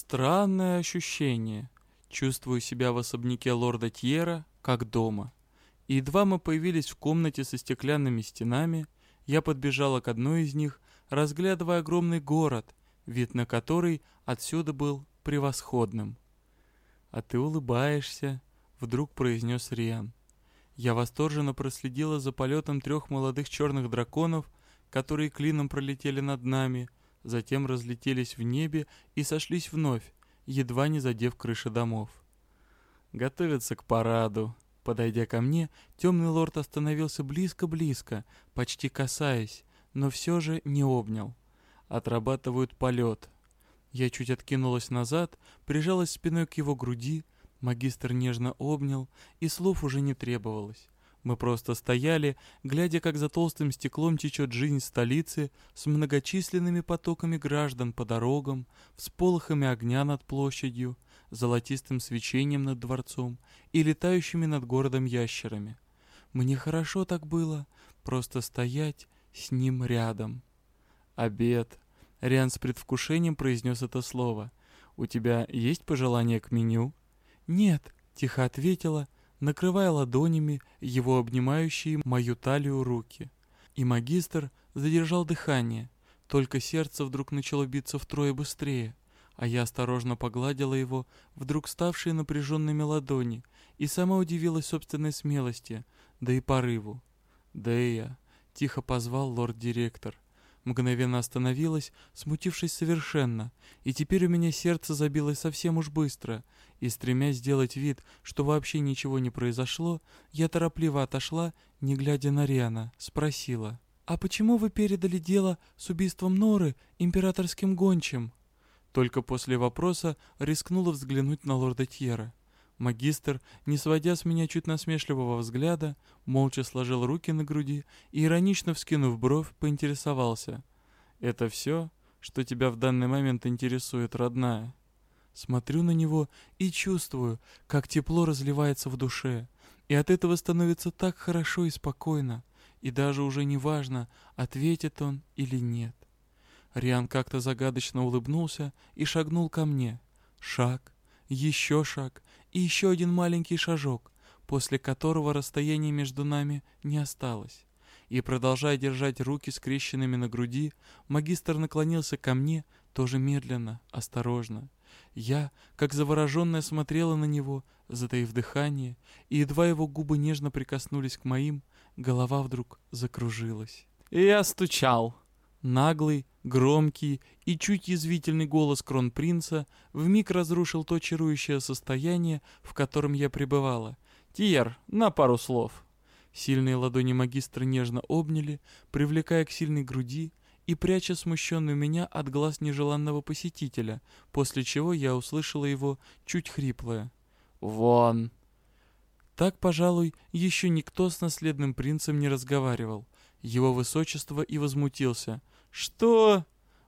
Странное ощущение. Чувствую себя в особняке лорда Тьера, как дома. И едва мы появились в комнате со стеклянными стенами, я подбежала к одной из них, разглядывая огромный город, вид на который отсюда был превосходным. «А ты улыбаешься», — вдруг произнес Риан. Я восторженно проследила за полетом трех молодых черных драконов, которые клином пролетели над нами, затем разлетелись в небе и сошлись вновь, едва не задев крыши домов. Готовятся к параду. Подойдя ко мне, темный лорд остановился близко-близко, почти касаясь, но все же не обнял. Отрабатывают полет. Я чуть откинулась назад, прижалась спиной к его груди, магистр нежно обнял, и слов уже не требовалось. Мы просто стояли, глядя, как за толстым стеклом течет жизнь столицы с многочисленными потоками граждан по дорогам, всполохами огня над площадью, золотистым свечением над дворцом и летающими над городом ящерами. Мне хорошо так было, просто стоять с ним рядом. Обед. Риан с предвкушением произнес это слово. «У тебя есть пожелание к меню?» «Нет», — тихо ответила, — накрывая ладонями его обнимающие мою талию руки. И магистр задержал дыхание, только сердце вдруг начало биться втрое быстрее, а я осторожно погладила его, вдруг ставшие напряженными ладони, и сама удивилась собственной смелости, да и порыву. «Дэя», — тихо позвал лорд-директор — мгновенно остановилась, смутившись совершенно, и теперь у меня сердце забилось совсем уж быстро, и, стремясь сделать вид, что вообще ничего не произошло, я торопливо отошла, не глядя на Риана, спросила, «А почему вы передали дело с убийством Норы императорским гончим?» Только после вопроса рискнула взглянуть на лорда Тьера. Магистр, не сводя с меня чуть насмешливого взгляда, молча сложил руки на груди и, иронично вскинув бровь, поинтересовался. «Это все, что тебя в данный момент интересует, родная?» Смотрю на него и чувствую, как тепло разливается в душе, и от этого становится так хорошо и спокойно, и даже уже не важно, ответит он или нет. Риан как-то загадочно улыбнулся и шагнул ко мне. Шаг, еще шаг и еще один маленький шажок, после которого расстояние между нами не осталось. И, продолжая держать руки скрещенными на груди, магистр наклонился ко мне, тоже медленно, осторожно. Я, как завороженная, смотрела на него, затаив дыхание, и едва его губы нежно прикоснулись к моим, голова вдруг закружилась. И я стучал. Наглый, громкий и чуть язвительный голос кронпринца вмиг разрушил то чарующее состояние, в котором я пребывала. «Тиер, на пару слов!» Сильные ладони магистра нежно обняли, привлекая к сильной груди и пряча смущенную меня от глаз нежеланного посетителя, после чего я услышала его чуть хриплое. «Вон!» Так, пожалуй, еще никто с наследным принцем не разговаривал. Его высочество и возмутился. «Что?»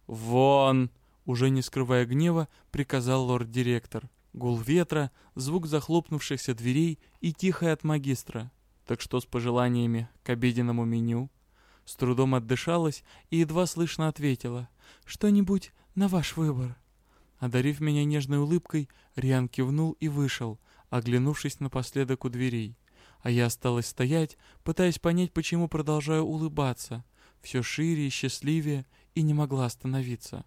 «Вон!» Уже не скрывая гнева, приказал лорд-директор. Гул ветра, звук захлопнувшихся дверей и тихое от магистра. Так что с пожеланиями к обеденному меню? С трудом отдышалась и едва слышно ответила. «Что-нибудь на ваш выбор». Одарив меня нежной улыбкой, Риан кивнул и вышел, оглянувшись напоследок у дверей а я осталась стоять, пытаясь понять, почему продолжаю улыбаться, все шире и счастливее, и не могла остановиться.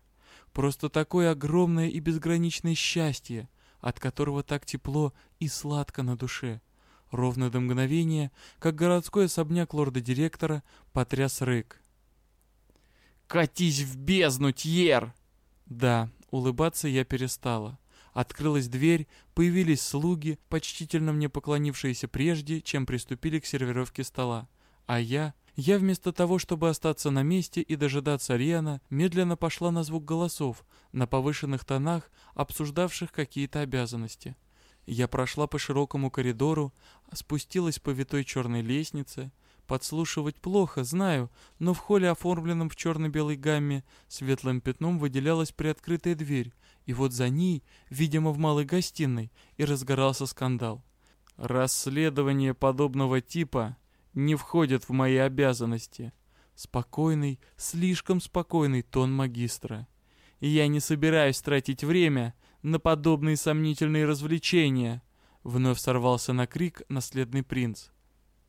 Просто такое огромное и безграничное счастье, от которого так тепло и сладко на душе. Ровно до мгновения, как городской особняк лорда-директора потряс рык. «Катись в бездну, Тьер!» Да, улыбаться я перестала. Открылась дверь, появились слуги, почтительно мне поклонившиеся прежде, чем приступили к сервировке стола. А я... Я вместо того, чтобы остаться на месте и дожидаться Риана, медленно пошла на звук голосов, на повышенных тонах, обсуждавших какие-то обязанности. Я прошла по широкому коридору, спустилась по витой черной лестнице, Подслушивать плохо, знаю, но в холле, оформленном в черно-белой гамме, светлым пятном выделялась приоткрытая дверь, и вот за ней, видимо, в малой гостиной, и разгорался скандал. Расследование подобного типа не входит в мои обязанности. Спокойный, слишком спокойный тон магистра. И я не собираюсь тратить время на подобные сомнительные развлечения?» Вновь сорвался на крик наследный принц.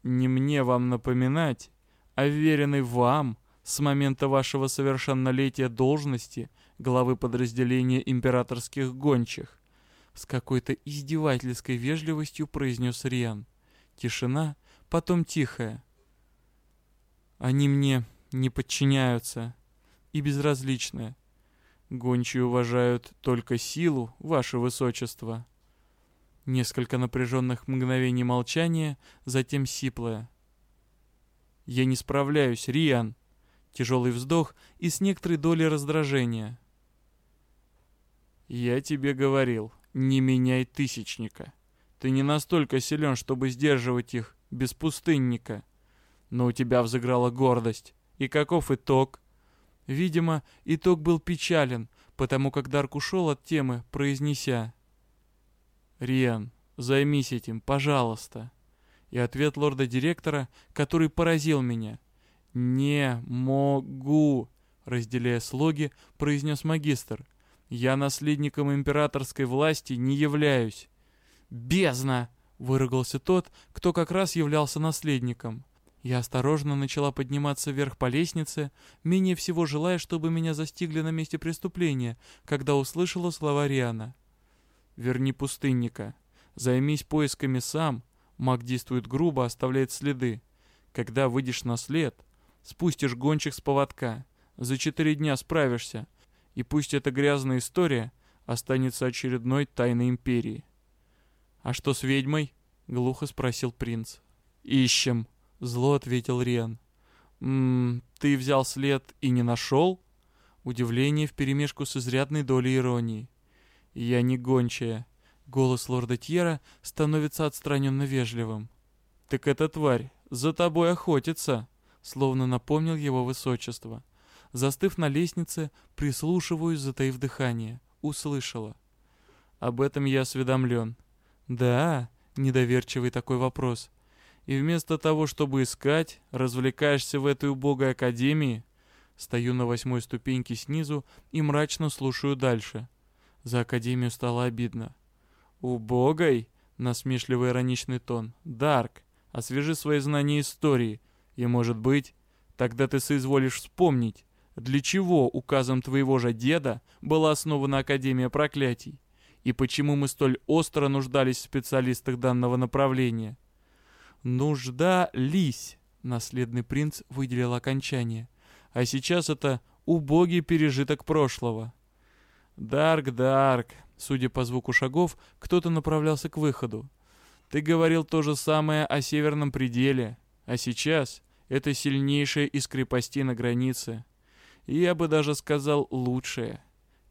«Не мне вам напоминать, а веренный вам с момента вашего совершеннолетия должности главы подразделения императорских гончих», с какой-то издевательской вежливостью произнес Риан. Тишина, потом тихая. «Они мне не подчиняются и безразличны. Гончие уважают только силу, ваше высочество». Несколько напряженных мгновений молчания, затем сиплое. «Я не справляюсь, Риан!» Тяжелый вздох и с некоторой долей раздражения. «Я тебе говорил, не меняй тысячника. Ты не настолько силен, чтобы сдерживать их без пустынника. Но у тебя взыграла гордость. И каков итог?» Видимо, итог был печален, потому как Дарк ушел от темы, произнеся «Риан, займись этим, пожалуйста». И ответ лорда-директора, который поразил меня. «Не могу», — разделяя слоги, произнес магистр. «Я наследником императорской власти не являюсь». «Бездна!» — выругался тот, кто как раз являлся наследником. Я осторожно начала подниматься вверх по лестнице, менее всего желая, чтобы меня застигли на месте преступления, когда услышала слова Риана. «Верни пустынника. Займись поисками сам. Маг действует грубо, оставляет следы. Когда выйдешь на след, спустишь гончих с поводка. За четыре дня справишься. И пусть эта грязная история останется очередной тайной империи». «А что с ведьмой?» — глухо спросил принц. «Ищем», — зло ответил Риан. «Ммм, ты взял след и не нашел?» Удивление вперемешку с изрядной долей иронии. «Я не гончая». Голос лорда Тьера становится отстраненно вежливым. «Так эта тварь за тобой охотится», словно напомнил его высочество. Застыв на лестнице, прислушиваюсь, затаив дыхание. Услышала. «Об этом я осведомлен». «Да?» — недоверчивый такой вопрос. «И вместо того, чтобы искать, развлекаешься в этой убогой академии?» Стою на восьмой ступеньке снизу и мрачно слушаю дальше. За Академию стало обидно. «Убогой?» — насмешливый ироничный тон. «Дарк, освежи свои знания истории, и, может быть, тогда ты соизволишь вспомнить, для чего указом твоего же деда была основана Академия проклятий, и почему мы столь остро нуждались в специалистах данного направления». «Нуждались», — наследный принц выделил окончание, «а сейчас это убогий пережиток прошлого». «Дарк, Дарк!» Судя по звуку шагов, кто-то направлялся к выходу. «Ты говорил то же самое о северном пределе, а сейчас это сильнейшая из крепостей на границе. И я бы даже сказал лучшее.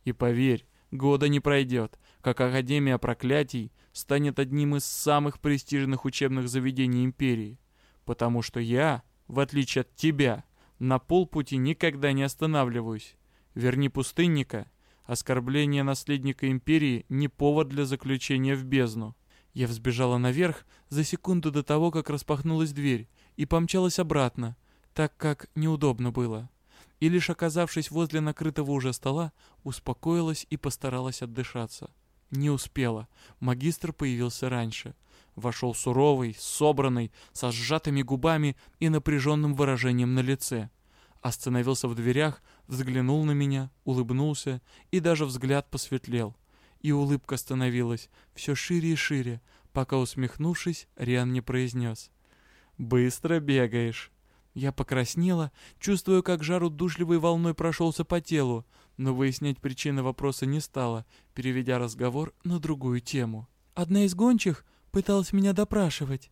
И поверь, года не пройдет, как Академия проклятий станет одним из самых престижных учебных заведений Империи. Потому что я, в отличие от тебя, на полпути никогда не останавливаюсь. Верни пустынника, Оскорбление наследника империи не повод для заключения в бездну. Я взбежала наверх за секунду до того, как распахнулась дверь, и помчалась обратно, так как неудобно было. И лишь оказавшись возле накрытого уже стола, успокоилась и постаралась отдышаться. Не успела. Магистр появился раньше. Вошел суровый, собранный, со сжатыми губами и напряженным выражением на лице. Остановился в дверях, взглянул на меня, улыбнулся, и даже взгляд посветлел. И улыбка становилась все шире и шире, пока, усмехнувшись, Риан не произнес. «Быстро бегаешь». Я покраснела, чувствуя, как жар удушливой волной прошелся по телу, но выяснять причины вопроса не стала, переведя разговор на другую тему. «Одна из гончих пыталась меня допрашивать.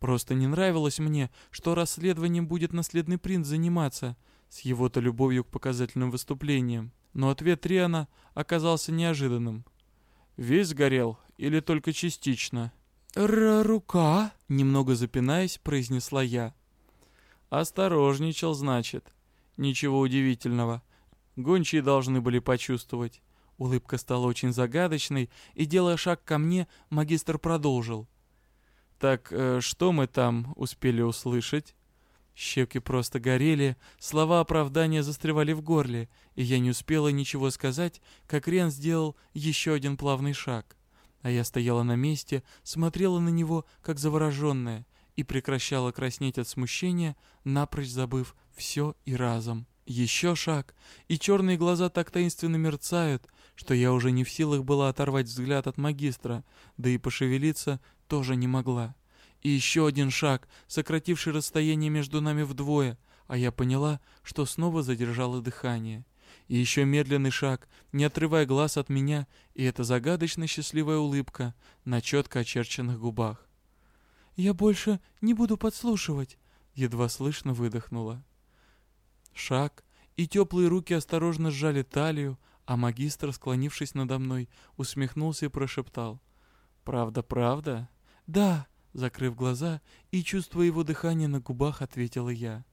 Просто не нравилось мне, что расследованием будет наследный принц заниматься с его-то любовью к показательным выступлениям. Но ответ Риана оказался неожиданным. «Весь сгорел или только частично?» «Рука?» — немного запинаясь, произнесла я. «Осторожничал, значит. Ничего удивительного. Гончие должны были почувствовать». Улыбка стала очень загадочной, и, делая шаг ко мне, магистр продолжил. «Так э, что мы там успели услышать?» Щеки просто горели, слова оправдания застревали в горле, и я не успела ничего сказать, как Рен сделал еще один плавный шаг. А я стояла на месте, смотрела на него, как завороженная, и прекращала краснеть от смущения, напрочь забыв все и разом. Еще шаг, и черные глаза так таинственно мерцают, что я уже не в силах была оторвать взгляд от магистра, да и пошевелиться тоже не могла. И еще один шаг, сокративший расстояние между нами вдвое, а я поняла, что снова задержала дыхание. И еще медленный шаг, не отрывая глаз от меня, и эта загадочно счастливая улыбка на четко очерченных губах. «Я больше не буду подслушивать», — едва слышно выдохнула. Шаг, и теплые руки осторожно сжали талию, а магистр, склонившись надо мной, усмехнулся и прошептал. «Правда, правда?» «Да», Закрыв глаза и чувствуя его дыхание на губах, ответила я.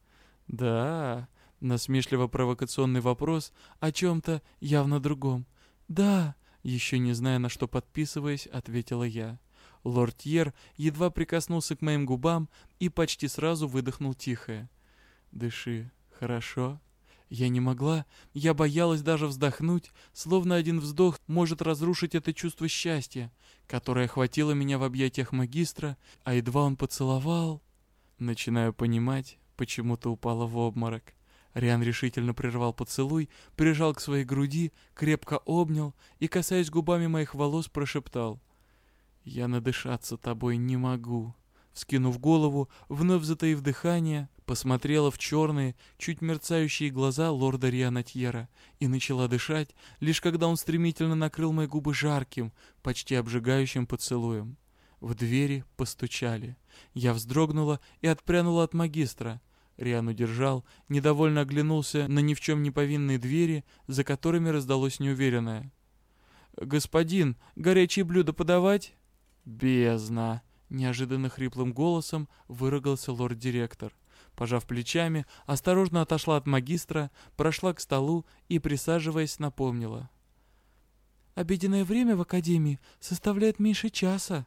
«Да», — насмешливо-провокационный вопрос о чем-то явно другом. «Да», — еще не зная, на что подписываясь, ответила я. Лорд Тьер едва прикоснулся к моим губам и почти сразу выдохнул тихое. «Дыши, хорошо?» Я не могла, я боялась даже вздохнуть, словно один вздох может разрушить это чувство счастья, которое охватило меня в объятиях магистра, а едва он поцеловал... Начинаю понимать, почему-то упала в обморок. Риан решительно прервал поцелуй, прижал к своей груди, крепко обнял и, касаясь губами моих волос, прошептал. «Я надышаться тобой не могу». Скинув голову, вновь затаив дыхание, посмотрела в черные, чуть мерцающие глаза лорда Рианатьера и начала дышать, лишь когда он стремительно накрыл мои губы жарким, почти обжигающим поцелуем. В двери постучали. Я вздрогнула и отпрянула от магистра. Риан удержал, недовольно оглянулся на ни в чем не повинные двери, за которыми раздалось неуверенное. «Господин, горячие блюда подавать?» «Бездна!» Неожиданно хриплым голосом выругался лорд-директор. Пожав плечами, осторожно отошла от магистра, прошла к столу и, присаживаясь, напомнила. «Обеденное время в академии составляет меньше часа».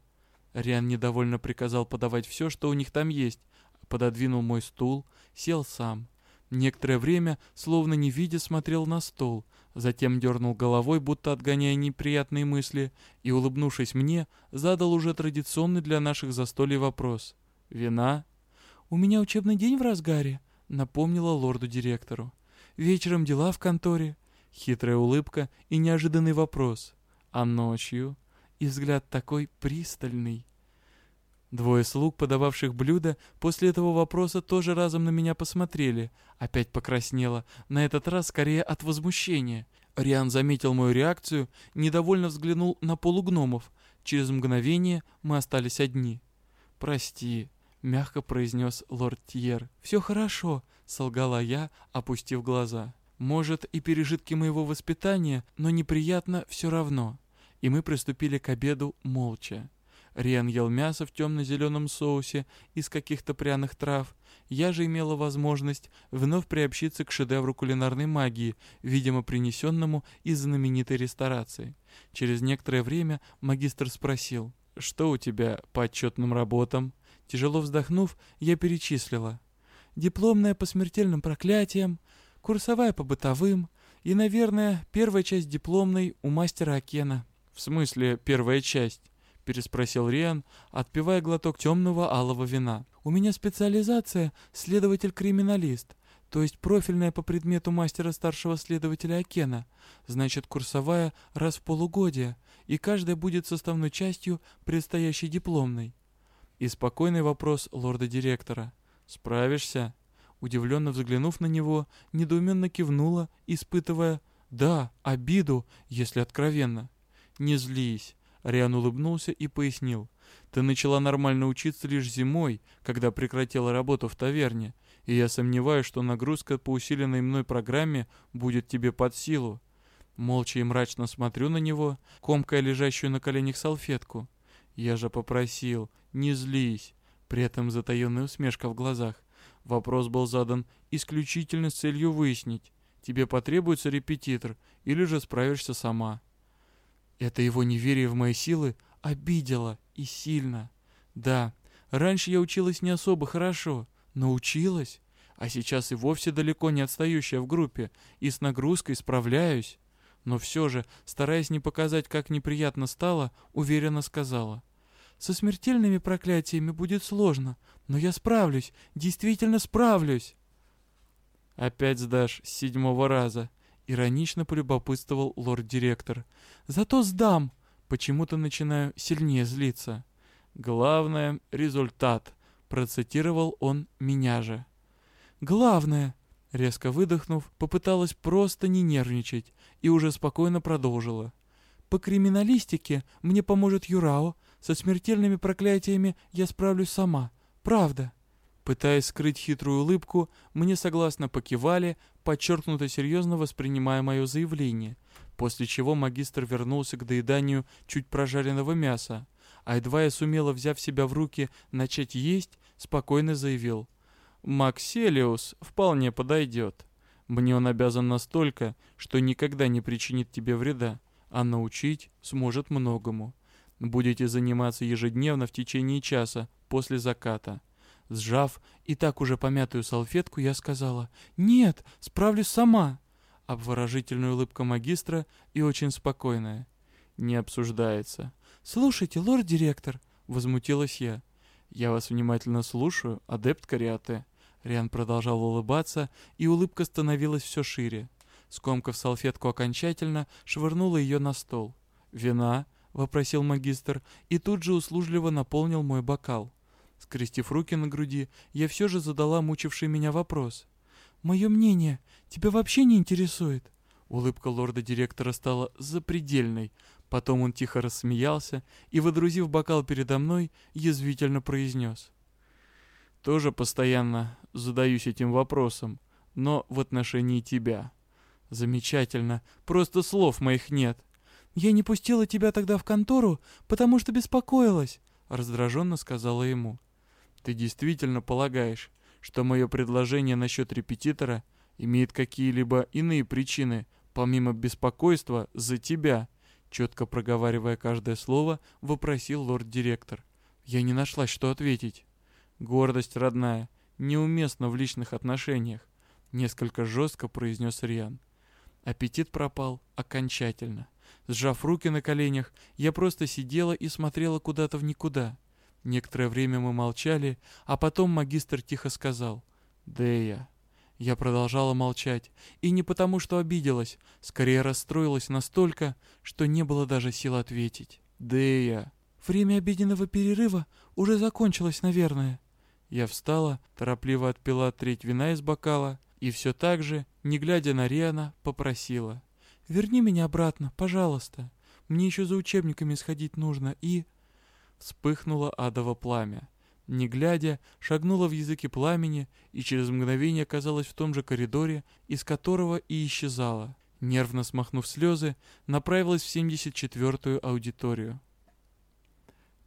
Риан недовольно приказал подавать все, что у них там есть, пододвинул мой стул, сел сам. Некоторое время, словно не видя, смотрел на стол, затем дернул головой, будто отгоняя неприятные мысли, и, улыбнувшись мне, задал уже традиционный для наших застолий вопрос. «Вина?» «У меня учебный день в разгаре», — напомнила лорду-директору. «Вечером дела в конторе». Хитрая улыбка и неожиданный вопрос. «А ночью?» И взгляд такой пристальный. Двое слуг, подававших блюда, после этого вопроса тоже разом на меня посмотрели. Опять покраснела, на этот раз скорее от возмущения. Риан заметил мою реакцию, недовольно взглянул на полугномов. Через мгновение мы остались одни. «Прости», — мягко произнес лорд Тьер. «Все хорошо», — солгала я, опустив глаза. «Может, и пережитки моего воспитания, но неприятно все равно». И мы приступили к обеду молча. Риан ел мясо в темно-зеленом соусе из каких-то пряных трав. Я же имела возможность вновь приобщиться к шедевру кулинарной магии, видимо, принесенному из знаменитой ресторации. Через некоторое время магистр спросил, «Что у тебя по отчетным работам?» Тяжело вздохнув, я перечислила. «Дипломная по смертельным проклятиям, курсовая по бытовым и, наверное, первая часть дипломной у мастера Акена». «В смысле первая часть?» — переспросил Риан, отпивая глоток темного алого вина. «У меня специализация — следователь-криминалист, то есть профильная по предмету мастера старшего следователя Акена. Значит, курсовая раз в полугодие, и каждая будет составной частью предстоящей дипломной». И спокойный вопрос лорда-директора. «Справишься?» Удивленно взглянув на него, недоуменно кивнула, испытывая «да, обиду, если откровенно». «Не злись. Риан улыбнулся и пояснил. «Ты начала нормально учиться лишь зимой, когда прекратила работу в таверне, и я сомневаюсь, что нагрузка по усиленной мной программе будет тебе под силу». Молча и мрачно смотрю на него, комкая лежащую на коленях салфетку. «Я же попросил, не злись!» При этом затаенная усмешка в глазах. Вопрос был задан исключительно с целью выяснить, тебе потребуется репетитор или же справишься сама. Это его неверие в мои силы обидело и сильно. Да, раньше я училась не особо хорошо, но училась. а сейчас и вовсе далеко не отстающая в группе, и с нагрузкой справляюсь. Но все же, стараясь не показать, как неприятно стало, уверенно сказала. «Со смертельными проклятиями будет сложно, но я справлюсь, действительно справлюсь!» «Опять сдашь с седьмого раза», — иронично полюбопытствовал лорд-директор. «Зато сдам!» Почему-то начинаю сильнее злиться. «Главное — результат», — процитировал он меня же. «Главное!» Резко выдохнув, попыталась просто не нервничать и уже спокойно продолжила. «По криминалистике мне поможет Юрао. Со смертельными проклятиями я справлюсь сама. Правда». Пытаясь скрыть хитрую улыбку, мне согласно покивали, подчеркнуто серьезно воспринимая мое заявление, после чего магистр вернулся к доеданию чуть прожаренного мяса, а едва я сумела, взяв себя в руки, начать есть, спокойно заявил. «Макселиус вполне подойдет. Мне он обязан настолько, что никогда не причинит тебе вреда, а научить сможет многому. Будете заниматься ежедневно в течение часа после заката». Сжав и так уже помятую салфетку, я сказала «Нет, справлюсь сама». Обворожительная улыбка магистра и очень спокойная. «Не обсуждается». «Слушайте, лорд-директор», — возмутилась я. «Я вас внимательно слушаю, адепт Кариате». Риан продолжал улыбаться, и улыбка становилась все шире. Скомкав салфетку окончательно, швырнула ее на стол. «Вина?» — вопросил магистр, и тут же услужливо наполнил мой бокал. Скрестив руки на груди, я все же задала мучивший меня вопрос. «Мое мнение тебя вообще не интересует?» Улыбка лорда-директора стала запредельной. Потом он тихо рассмеялся и, водрузив бокал передо мной, язвительно произнес. «Тоже постоянно задаюсь этим вопросом, но в отношении тебя». «Замечательно. Просто слов моих нет». «Я не пустила тебя тогда в контору, потому что беспокоилась», — раздраженно сказала ему. Ты действительно полагаешь, что мое предложение насчет репетитора имеет какие-либо иные причины, помимо беспокойства за тебя?» Четко проговаривая каждое слово, вопросил лорд-директор. Я не нашла, что ответить. «Гордость, родная, неуместна в личных отношениях», несколько жестко произнес Риан. Аппетит пропал окончательно. Сжав руки на коленях, я просто сидела и смотрела куда-то в никуда. Некоторое время мы молчали, а потом магистр тихо сказал «Дея». Я продолжала молчать, и не потому, что обиделась, скорее расстроилась настолько, что не было даже сил ответить. «Дея». «Время обеденного перерыва уже закончилось, наверное». Я встала, торопливо отпила треть вина из бокала и все так же, не глядя на Риана, попросила. «Верни меня обратно, пожалуйста. Мне еще за учебниками сходить нужно и...» Вспыхнуло адово пламя. Не глядя, шагнула в языке пламени и через мгновение оказалась в том же коридоре, из которого и исчезала. Нервно смахнув слезы, направилась в 74-ю аудиторию.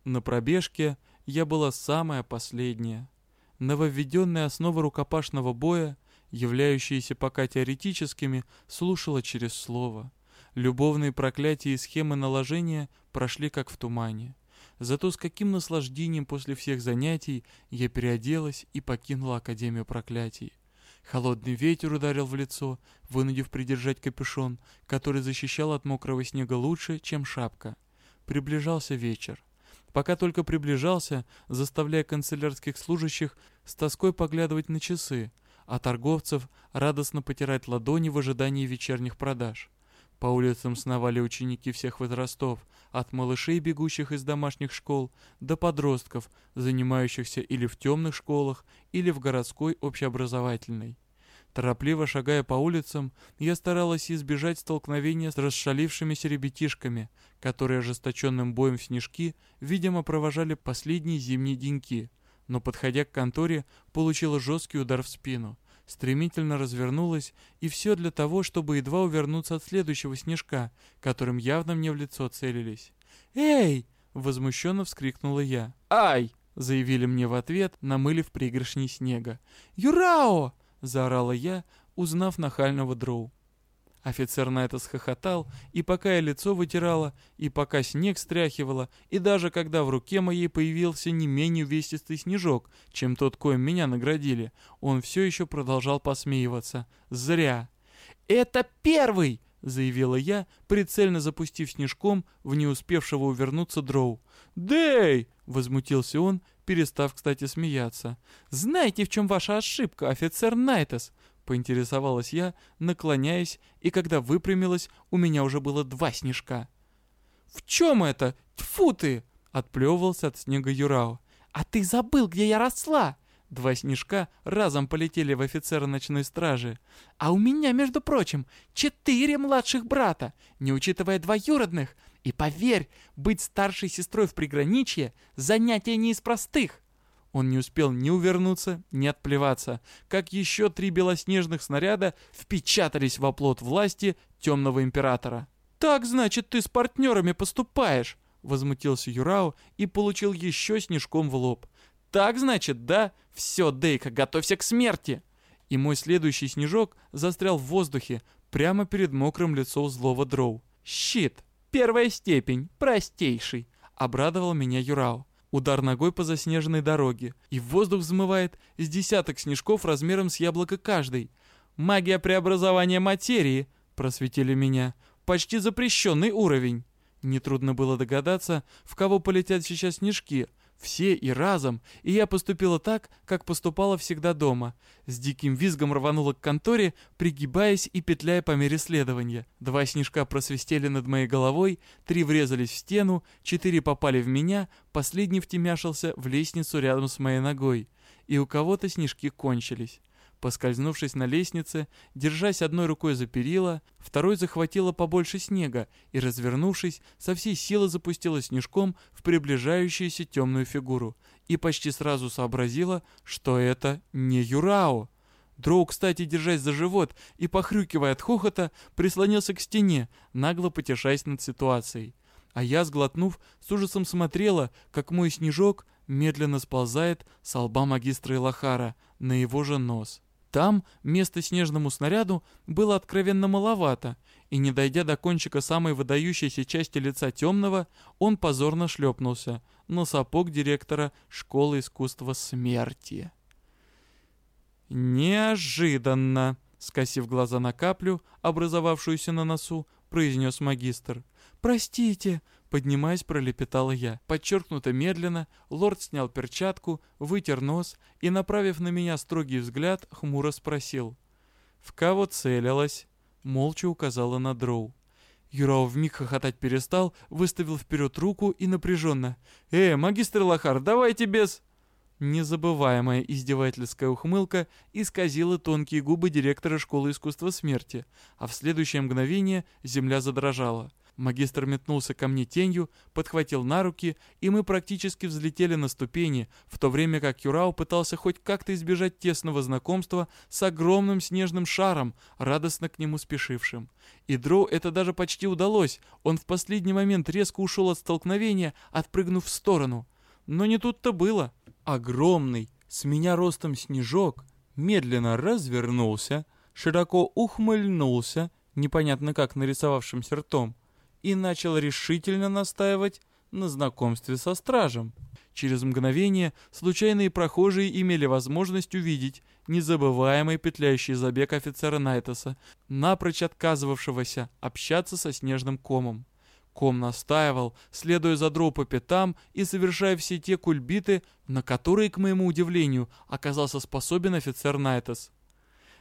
На пробежке я была самая последняя. Нововведенные основы рукопашного боя, являющиеся пока теоретическими, слушала через слово. Любовные проклятия и схемы наложения прошли как в тумане. Зато с каким наслаждением после всех занятий я переоделась и покинула Академию проклятий. Холодный ветер ударил в лицо, вынудив придержать капюшон, который защищал от мокрого снега лучше, чем шапка. Приближался вечер. Пока только приближался, заставляя канцелярских служащих с тоской поглядывать на часы, а торговцев радостно потирать ладони в ожидании вечерних продаж. По улицам сновали ученики всех возрастов, от малышей, бегущих из домашних школ, до подростков, занимающихся или в темных школах, или в городской общеобразовательной. Торопливо шагая по улицам, я старалась избежать столкновения с расшалившимися ребятишками, которые ожесточенным боем в снежки, видимо, провожали последние зимние деньки, но, подходя к конторе, получила жесткий удар в спину – стремительно развернулась, и все для того, чтобы едва увернуться от следующего снежка, которым явно мне в лицо целились. «Эй!» — возмущенно вскрикнула я. «Ай!» — заявили мне в ответ, намылив пригоршни снега. «Юрао!» — заорала я, узнав нахального дроу. Офицер на это схохотал, и пока я лицо вытирала, и пока снег стряхивала, и даже когда в руке моей появился не менее увесистый снежок, чем тот, коим меня наградили, он все еще продолжал посмеиваться. Зря. «Это первый!» — заявила я, прицельно запустив снежком в не успевшего увернуться дроу. «Дэй!» — возмутился он, перестав, кстати, смеяться. «Знаете, в чем ваша ошибка, офицер Найтес?» Поинтересовалась я, наклоняясь, и когда выпрямилась, у меня уже было два снежка. «В чем это? Тьфу ты!» — отплевывался от снега Юрао. «А ты забыл, где я росла!» Два снежка разом полетели в офицера ночной стражи. «А у меня, между прочим, четыре младших брата, не учитывая двоюродных. И поверь, быть старшей сестрой в приграничье — занятие не из простых. Он не успел ни увернуться, ни отплеваться, как еще три белоснежных снаряда впечатались в оплот власти темного императора. «Так, значит, ты с партнерами поступаешь!» Возмутился Юрао и получил еще снежком в лоб. «Так, значит, да? Все, Дейка, готовься к смерти!» И мой следующий снежок застрял в воздухе прямо перед мокрым лицом злого дроу. «Щит! Первая степень! Простейший!» Обрадовал меня Юрао удар ногой по заснеженной дороге, и в воздух взмывает с десяток снежков размером с яблоко каждый. «Магия преобразования материи!» — просветили меня. «Почти запрещенный уровень!» Нетрудно было догадаться, в кого полетят сейчас снежки — все и разом, и я поступила так, как поступала всегда дома. С диким визгом рванула к конторе, пригибаясь и петляя по мере следования. Два снежка просвистели над моей головой, три врезались в стену, четыре попали в меня, последний втемяшился в лестницу рядом с моей ногой. И у кого-то снежки кончились. Поскользнувшись на лестнице, держась одной рукой за перила, второй захватила побольше снега и, развернувшись, со всей силы запустила снежком в приближающуюся темную фигуру и почти сразу сообразила, что это не Юрао. Дроу, кстати, держась за живот и похрюкивая от хохота, прислонился к стене, нагло потешаясь над ситуацией. А я, сглотнув, с ужасом смотрела, как мой снежок медленно сползает с лба магистра Илахара на его же нос. Там места снежному снаряду было откровенно маловато, и не дойдя до кончика самой выдающейся части лица темного, он позорно шлепнулся на сапог директора школы искусства смерти. «Неожиданно!» — скосив глаза на каплю, образовавшуюся на носу, произнес магистр. «Простите!» Поднимаясь, пролепетала я. Подчеркнуто медленно, лорд снял перчатку, вытер нос и, направив на меня строгий взгляд, хмуро спросил. «В кого целилась?» Молча указала на дроу. Юрау вмиг хохотать перестал, выставил вперед руку и напряженно. «Э, магистр Лохар, давайте без...» Незабываемая издевательская ухмылка исказила тонкие губы директора школы искусства смерти, а в следующее мгновение земля задрожала. Магистр метнулся ко мне тенью, подхватил на руки, и мы практически взлетели на ступени, в то время как Юрау пытался хоть как-то избежать тесного знакомства с огромным снежным шаром, радостно к нему спешившим. И Дроу это даже почти удалось, он в последний момент резко ушел от столкновения, отпрыгнув в сторону. Но не тут-то было. Огромный, с меня ростом снежок, медленно развернулся, широко ухмыльнулся, непонятно как нарисовавшимся ртом, и начал решительно настаивать на знакомстве со стражем. Через мгновение случайные прохожие имели возможность увидеть незабываемый петляющий забег офицера Найтоса, напрочь отказывавшегося общаться со снежным комом. Ком настаивал, следуя за дроу по пятам и совершая все те кульбиты, на которые, к моему удивлению, оказался способен офицер Найтос.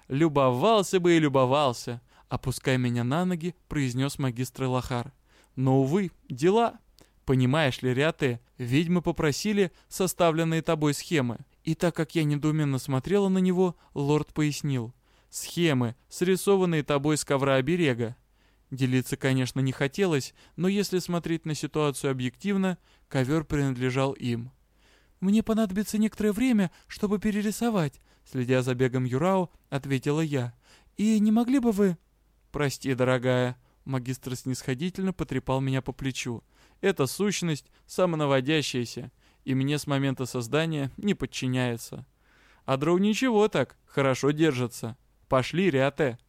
«Любовался бы и любовался», Опускай меня на ноги, произнес магистр Лохар. Но, увы, дела. Понимаешь ли, Риате, ведьмы попросили составленные тобой схемы. И так как я недоуменно смотрела на него, лорд пояснил. Схемы, срисованные тобой с ковра оберега. Делиться, конечно, не хотелось, но если смотреть на ситуацию объективно, ковер принадлежал им. «Мне понадобится некоторое время, чтобы перерисовать», следя за бегом Юрао, ответила я. «И не могли бы вы...» «Прости, дорогая», — магистр снисходительно потрепал меня по плечу. «Эта сущность самонаводящаяся, и мне с момента создания не подчиняется. А дроу ничего так, хорошо держится. Пошли, Риате».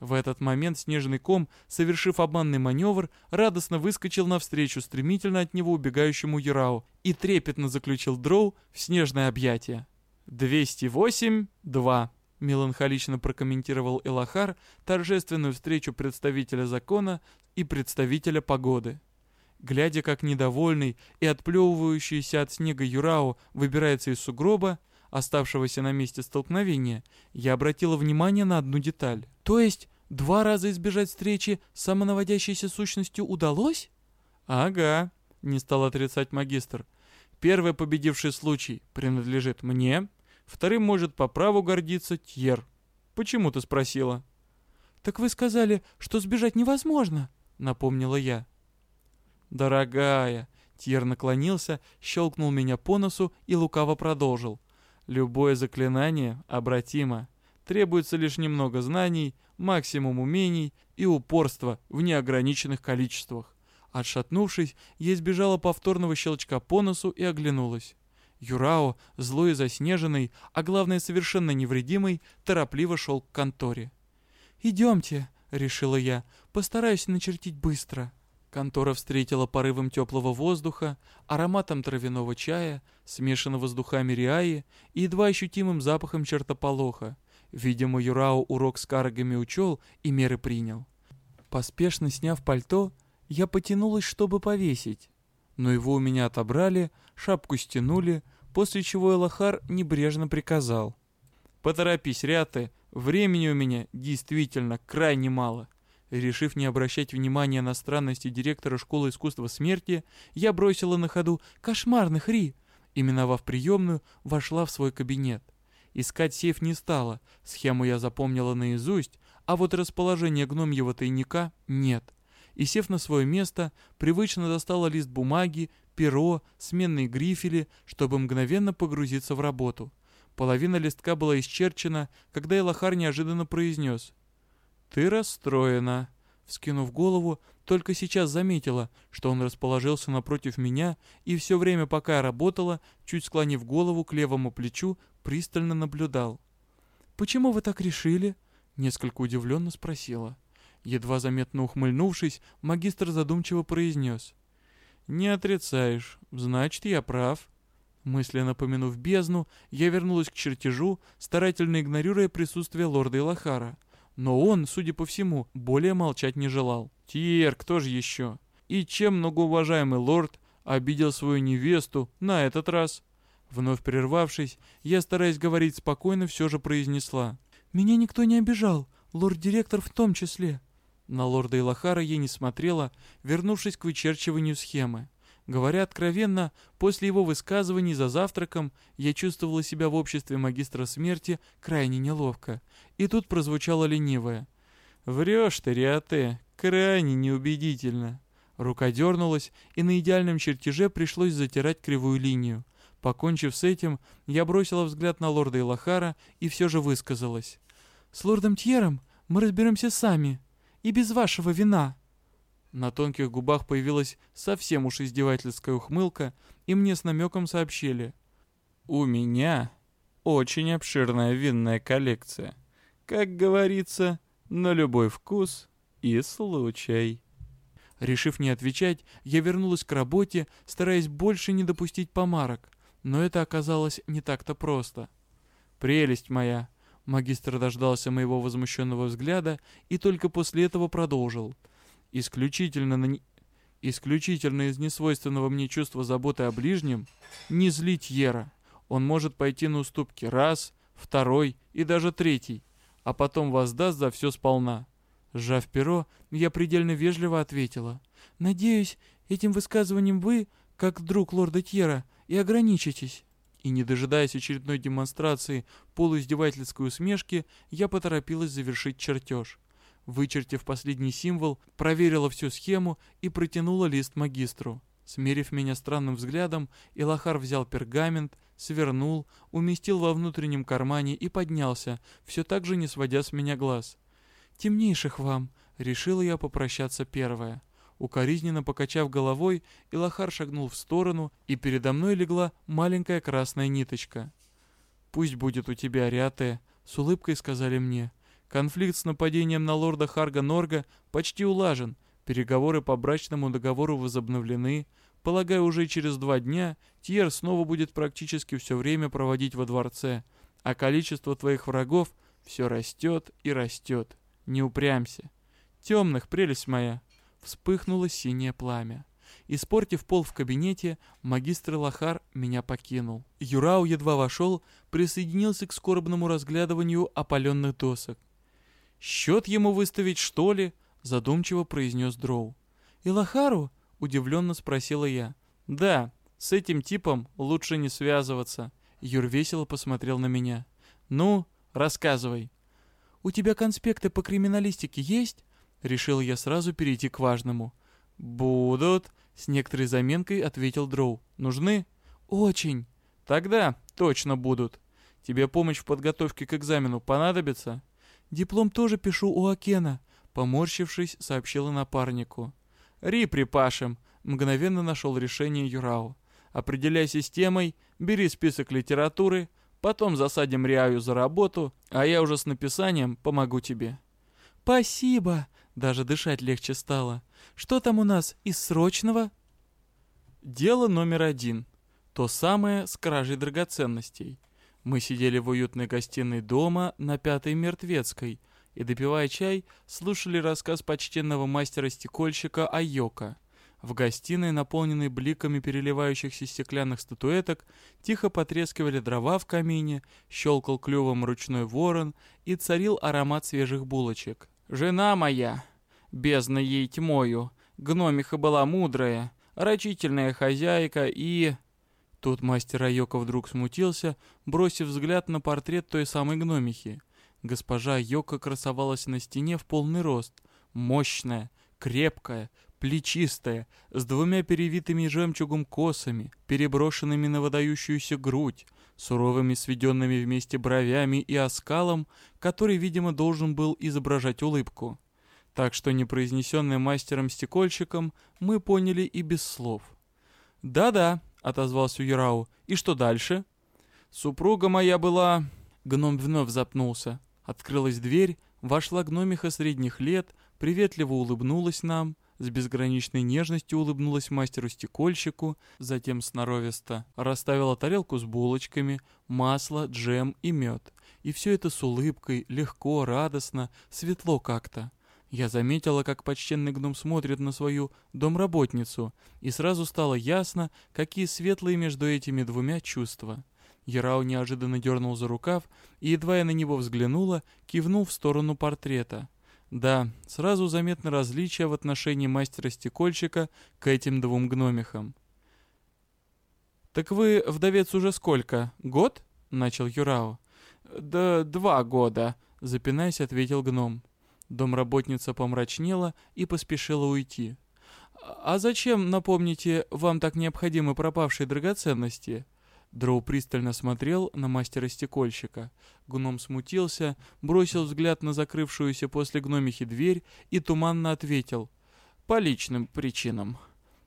В этот момент снежный ком, совершив обманный маневр, радостно выскочил навстречу стремительно от него убегающему Юрау и трепетно заключил дроу в снежное объятие. «208-2», — меланхолично прокомментировал Элахар торжественную встречу представителя закона и представителя погоды. Глядя, как недовольный и отплевывающийся от снега Юрао выбирается из сугроба, оставшегося на месте столкновения, я обратила внимание на одну деталь. То есть, два раза избежать встречи с самонаводящейся сущностью удалось? Ага, не стал отрицать магистр. Первый победивший случай принадлежит мне, вторым может по праву гордиться Тьер. Почему ты спросила? Так вы сказали, что сбежать невозможно, напомнила я. Дорогая, Тьер наклонился, щелкнул меня по носу и лукаво продолжил. Любое заклинание обратимо. Требуется лишь немного знаний, максимум умений и упорства в неограниченных количествах. Отшатнувшись, я избежала повторного щелчка по носу и оглянулась. Юрао, злой и заснеженный, а главное совершенно невредимый, торопливо шел к конторе. «Идемте», — решила я, — «постараюсь начертить быстро». Контора встретила порывом теплого воздуха, ароматом травяного чая, смешанного с духами риаи и едва ощутимым запахом чертополоха. Видимо, Юрао урок с карагами учел и меры принял. Поспешно сняв пальто, я потянулась, чтобы повесить. Но его у меня отобрали, шапку стянули, после чего Элахар небрежно приказал. «Поторопись, Ряты, времени у меня действительно крайне мало». Решив не обращать внимания на странности директора школы искусства смерти, я бросила на ходу «Кошмарных, Ри!» и, миновав приемную, вошла в свой кабинет. Искать сейф не стала, схему я запомнила наизусть, а вот расположение гномьего тайника нет. И сев на свое место, привычно достала лист бумаги, перо, сменные грифели, чтобы мгновенно погрузиться в работу. Половина листка была исчерчена, когда Элахар неожиданно произнес «Ты расстроена». Вскинув голову, только сейчас заметила, что он расположился напротив меня и все время, пока я работала, чуть склонив голову к левому плечу, пристально наблюдал. «Почему вы так решили?» — несколько удивленно спросила. Едва заметно ухмыльнувшись, магистр задумчиво произнес. «Не отрицаешь, значит, я прав». Мысленно помянув бездну, я вернулась к чертежу, старательно игнорируя присутствие лорда Илахара. Но он, судя по всему, более молчать не желал. Тьер, кто же еще? И чем многоуважаемый лорд обидел свою невесту на этот раз? Вновь прервавшись, я, стараясь говорить спокойно, все же произнесла. «Меня никто не обижал, лорд-директор в том числе». На лорда Илахара я не смотрела, вернувшись к вычерчиванию схемы. Говоря откровенно, после его высказываний за завтраком я чувствовала себя в обществе магистра смерти крайне неловко. И тут прозвучало ленивое. «Врешь ты, Риате, крайне неубедительно». Рука дернулась, и на идеальном чертеже пришлось затирать кривую линию. Покончив с этим, я бросила взгляд на лорда Илахара и все же высказалась. «С лордом Тьером мы разберемся сами, и без вашего вина». На тонких губах появилась совсем уж издевательская ухмылка, и мне с намеком сообщили. «У меня очень обширная винная коллекция. Как говорится, на любой вкус и случай». Решив не отвечать, я вернулась к работе, стараясь больше не допустить помарок. Но это оказалось не так-то просто. «Прелесть моя!» Магистр дождался моего возмущенного взгляда и только после этого продолжил – исключительно, на... исключительно из несвойственного мне чувства заботы о ближнем, не злить Ера. Он может пойти на уступки раз, второй и даже третий, а потом воздаст за все сполна. Сжав перо, я предельно вежливо ответила. «Надеюсь, этим высказыванием вы, как друг лорда Тьера, и ограничитесь». И не дожидаясь очередной демонстрации полуиздевательской усмешки, я поторопилась завершить чертеж. Вычертив последний символ, проверила всю схему и протянула лист магистру. Смерив меня странным взглядом, Илахар взял пергамент, свернул, уместил во внутреннем кармане и поднялся, все так же не сводя с меня глаз. «Темнейших вам!» — решила я попрощаться первая. Укоризненно покачав головой, Илахар шагнул в сторону, и передо мной легла маленькая красная ниточка. «Пусть будет у тебя, Ариате», — с улыбкой сказали мне. Конфликт с нападением на лорда Харга Норга почти улажен, переговоры по брачному договору возобновлены. Полагаю, уже через два дня Тьер снова будет практически все время проводить во дворце, а количество твоих врагов все растет и растет. Не упрямься. Темных, прелесть моя. Вспыхнуло синее пламя. Испортив пол в кабинете, магистр Лохар меня покинул. Юрау едва вошел, присоединился к скорбному разглядыванию опаленных досок. «Счет ему выставить, что ли?» — задумчиво произнес Дроу. «И Лохару?» — удивленно спросила я. «Да, с этим типом лучше не связываться». Юр весело посмотрел на меня. «Ну, рассказывай». «У тебя конспекты по криминалистике есть?» Решил я сразу перейти к важному. «Будут», — с некоторой заменкой ответил Дроу. «Нужны?» «Очень». «Тогда точно будут. Тебе помощь в подготовке к экзамену понадобится?» «Диплом тоже пишу у Акена», — поморщившись, сообщила напарнику. «Ри припашем», — мгновенно нашел решение Юрау. «Определяй системой, бери список литературы, потом засадим Риаю за работу, а я уже с написанием помогу тебе». «Спасибо!» Даже дышать легче стало. Что там у нас из срочного? Дело номер один. То самое с кражей драгоценностей. Мы сидели в уютной гостиной дома на Пятой Мертвецкой и, допивая чай, слушали рассказ почтенного мастера-стекольщика Айока. В гостиной, наполненной бликами переливающихся стеклянных статуэток, тихо потрескивали дрова в камине, щелкал клювом ручной ворон и царил аромат свежих булочек. Жена моя, бездна ей тьмою, гномиха была мудрая, рачительная хозяйка и...» Тут мастер Айока вдруг смутился, бросив взгляд на портрет той самой гномихи. Госпожа Йока красовалась на стене в полный рост, мощная, крепкая, плечистая, с двумя перевитыми жемчугом косами, переброшенными на выдающуюся грудь, суровыми сведенными вместе бровями и оскалом, который, видимо, должен был изображать улыбку. Так что непроизнесенное мастером-стекольщиком мы поняли и без слов. «Да-да», — отозвался Юрау, — «и что дальше?» «Супруга моя была...» Гном вновь запнулся. Открылась дверь, вошла гномиха средних лет, приветливо улыбнулась нам — с безграничной нежностью улыбнулась мастеру-стекольщику, затем сноровисто расставила тарелку с булочками, масло, джем и мед. И все это с улыбкой, легко, радостно, светло как-то. Я заметила, как почтенный гном смотрит на свою домработницу, и сразу стало ясно, какие светлые между этими двумя чувства. Ярау неожиданно дернул за рукав, и едва я на него взглянула, кивнул в сторону портрета. Да, сразу заметно различие в отношении мастера-стекольщика к этим двум гномихам. «Так вы, вдовец, уже сколько? Год?» — начал Юрао. «Да два года», — запинаясь, ответил гном. Домработница помрачнела и поспешила уйти. «А зачем, напомните, вам так необходимы пропавшие драгоценности?» Дроу пристально смотрел на мастера-стекольщика. Гном смутился, бросил взгляд на закрывшуюся после гномихи дверь и туманно ответил. «По личным причинам».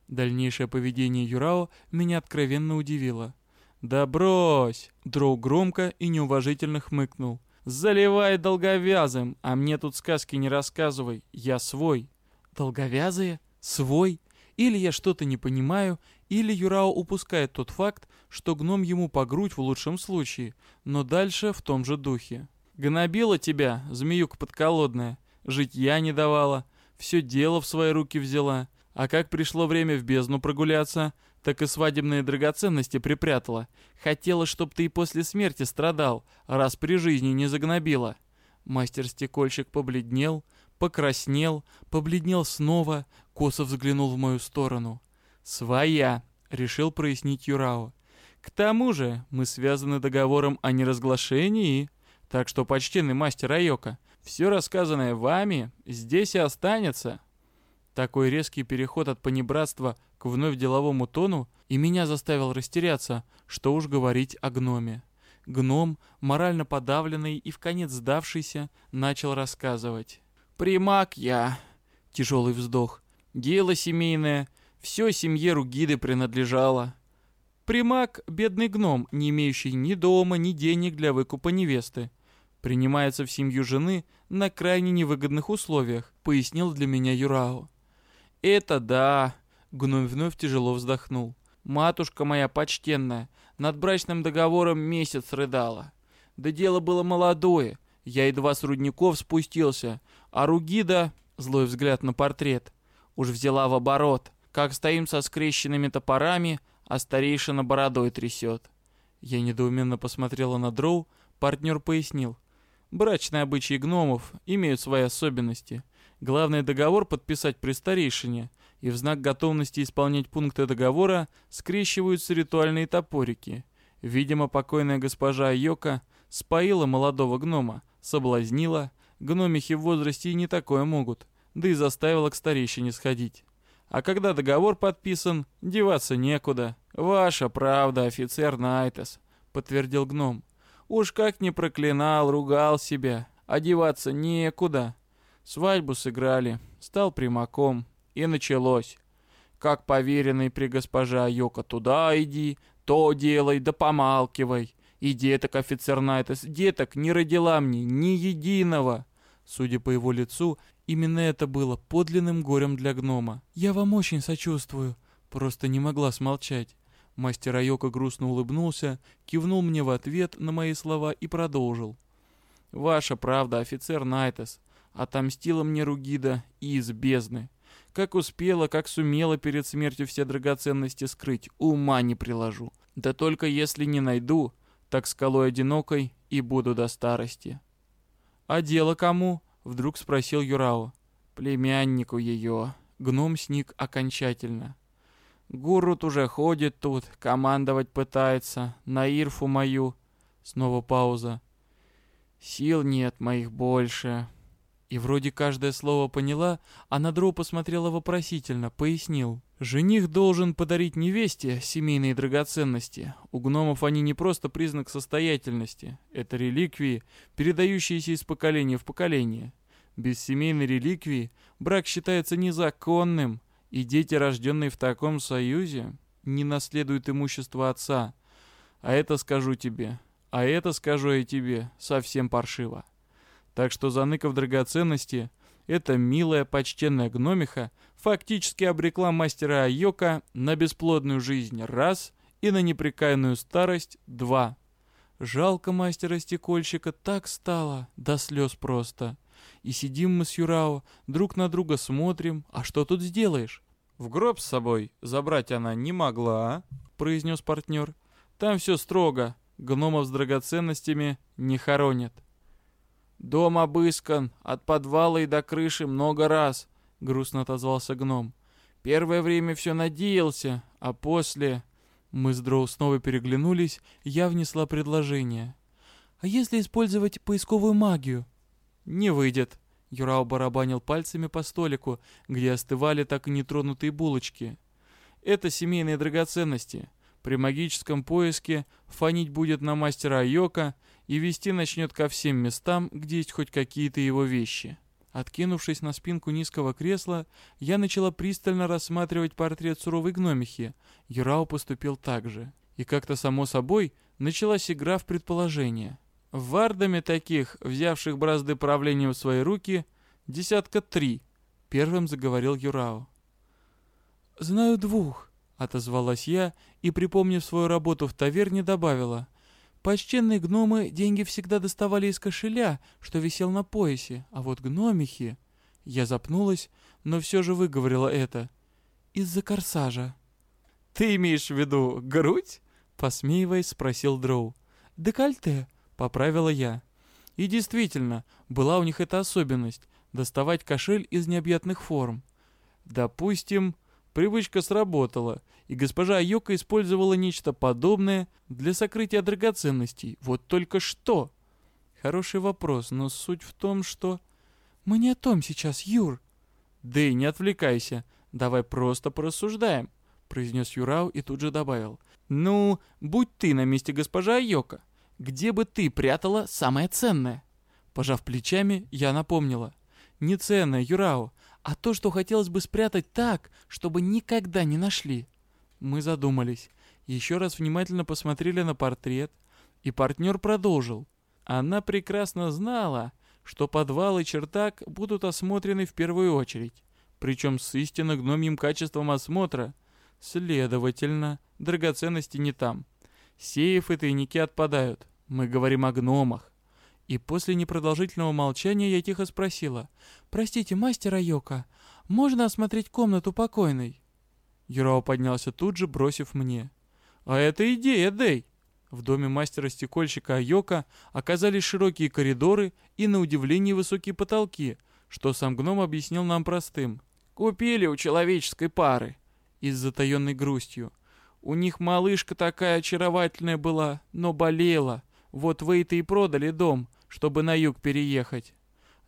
Дальнейшее поведение Юрао меня откровенно удивило. «Да брось!» Дроу громко и неуважительно хмыкнул. «Заливай долговязым, а мне тут сказки не рассказывай, я свой». «Долговязые? Свой? Или я что-то не понимаю, или Юрао упускает тот факт, что гном ему по грудь в лучшем случае, но дальше в том же духе. «Гнобила тебя, змеюка подколодная, жить я не давала, все дело в свои руки взяла, а как пришло время в бездну прогуляться, так и свадебные драгоценности припрятала. Хотела, чтоб ты и после смерти страдал, раз при жизни не загнобила». Мастер-стекольщик побледнел, покраснел, побледнел снова, косо взглянул в мою сторону. «Своя», — решил прояснить Юрао. «К тому же мы связаны договором о неразглашении, так что, почтенный мастер Айока, все рассказанное вами здесь и останется». Такой резкий переход от понебратства к вновь деловому тону и меня заставил растеряться, что уж говорить о гноме. Гном, морально подавленный и в конец сдавшийся, начал рассказывать. «Примак я!» — тяжелый вздох. «Дело семейное, все семье Ругиды принадлежало. Примак — бедный гном, не имеющий ни дома, ни денег для выкупа невесты. принимается в семью жены на крайне невыгодных условиях, пояснил для меня Юрао. Это да, гном вновь тяжело вздохнул. Матушка моя почтенная, над брачным договором месяц рыдала. Да дело было молодое, я едва с рудников спустился, а Ругида, злой взгляд на портрет, уж взяла в оборот, как стоим со скрещенными топорами, а старейшина бородой трясет. Я недоуменно посмотрела на Дроу, партнер пояснил. Брачные обычаи гномов имеют свои особенности. Главный договор подписать при старейшине, и в знак готовности исполнять пункты договора скрещиваются ритуальные топорики. Видимо, покойная госпожа Йока споила молодого гнома, соблазнила, гномихи в возрасте и не такое могут, да и заставила к старейшине сходить. А когда договор подписан, деваться некуда. Ваша правда, офицер Найтес, подтвердил гном. Уж как не проклинал, ругал себя, одеваться некуда. Свадьбу сыграли, стал примаком, и началось. Как поверенный при госпожа Йока туда иди, то делай, да помалкивай. И деток офицер Найтес, деток не родила мне ни единого. Судя по его лицу, именно это было подлинным горем для гнома. «Я вам очень сочувствую», просто не могла смолчать. Мастер Айока грустно улыбнулся, кивнул мне в ответ на мои слова и продолжил. «Ваша правда, офицер Найтес. Отомстила мне Ругида из бездны. Как успела, как сумела перед смертью все драгоценности скрыть, ума не приложу. Да только если не найду, так скалой одинокой и буду до старости». «А дело кому?» — вдруг спросил Юрао. «Племяннику ее». Гном сник окончательно. «Гурут уже ходит тут, командовать пытается, на Ирфу мою». Снова пауза. «Сил нет моих больше». И вроде каждое слово поняла, а на Дроу посмотрела вопросительно, пояснил. Жених должен подарить невесте семейные драгоценности. У гномов они не просто признак состоятельности. Это реликвии, передающиеся из поколения в поколение. Без семейной реликвии брак считается незаконным, и дети, рожденные в таком союзе, не наследуют имущество отца. А это скажу тебе, а это скажу я тебе, совсем паршиво. Так что заныков драгоценности, эта милая, почтенная гномиха фактически обрекла мастера Айока на бесплодную жизнь раз и на непрекаянную старость два. Жалко мастера-стекольщика так стало, до слез просто. И сидим мы с Юрао, друг на друга смотрим, а что тут сделаешь? В гроб с собой забрать она не могла, произнес партнер. Там все строго, гномов с драгоценностями не хоронят. «Дом обыскан, от подвала и до крыши много раз», — грустно отозвался гном. «Первое время все надеялся, а после...» Мы с Дроу снова переглянулись, я внесла предложение. «А если использовать поисковую магию?» «Не выйдет», — Юрау барабанил пальцами по столику, где остывали так и нетронутые булочки. «Это семейные драгоценности. При магическом поиске фонить будет на мастера Айока и вести начнет ко всем местам, где есть хоть какие-то его вещи. Откинувшись на спинку низкого кресла, я начала пристально рассматривать портрет суровой гномихи. Юрао поступил так же. И как-то само собой началась игра в предположение. В Вардаме таких, взявших бразды правления в свои руки, десятка три, первым заговорил Юрао. «Знаю двух», отозвалась я и, припомнив свою работу в таверне, добавила. Почтенные гномы деньги всегда доставали из кошеля, что висел на поясе, а вот гномихи... Я запнулась, но все же выговорила это. Из-за корсажа. «Ты имеешь в виду грудь?» Посмеиваясь, спросил Дроу. «Декольте», — поправила я. И действительно, была у них эта особенность — доставать кошель из необъятных форм. Допустим, Привычка сработала, и госпожа Йока использовала нечто подобное для сокрытия драгоценностей. Вот только что? Хороший вопрос, но суть в том, что... Мы не о том сейчас, Юр. Да и не отвлекайся. Давай просто порассуждаем, произнес Юрау и тут же добавил. Ну, будь ты на месте госпожа Йока, где бы ты прятала самое ценное? Пожав плечами, я напомнила. Не ценное, Юрао, а то, что хотелось бы спрятать так, чтобы никогда не нашли. Мы задумались, еще раз внимательно посмотрели на портрет, и партнер продолжил. Она прекрасно знала, что подвал и чердак будут осмотрены в первую очередь, причем с истинно гномьим качеством осмотра. Следовательно, драгоценности не там. Сейф и тайники отпадают. Мы говорим о гномах. И после непродолжительного молчания я тихо спросила. «Простите, мастер Айока, можно осмотреть комнату покойной?» Юрао поднялся тут же, бросив мне. «А это идея, Дэй!» В доме мастера-стекольщика Айока оказались широкие коридоры и, на удивление, высокие потолки, что сам гном объяснил нам простым. «Купили у человеческой пары!» И с затаенной грустью. «У них малышка такая очаровательная была, но болела. Вот вы-то и продали дом, чтобы на юг переехать».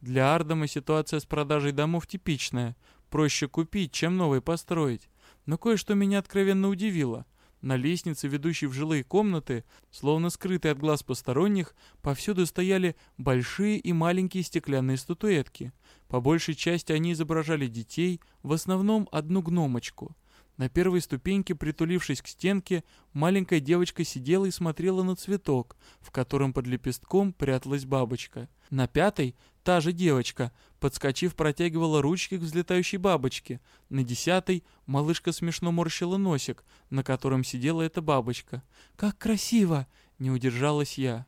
Для Ардама ситуация с продажей домов типичная. Проще купить, чем новый построить. Но кое-что меня откровенно удивило. На лестнице, ведущей в жилые комнаты, словно скрытые от глаз посторонних, повсюду стояли большие и маленькие стеклянные статуэтки. По большей части они изображали детей, в основном одну гномочку. На первой ступеньке, притулившись к стенке, маленькая девочка сидела и смотрела на цветок, в котором под лепестком пряталась бабочка. На пятой та же девочка, подскочив, протягивала ручки к взлетающей бабочке. На десятой малышка смешно морщила носик, на котором сидела эта бабочка. «Как красиво!» — не удержалась я.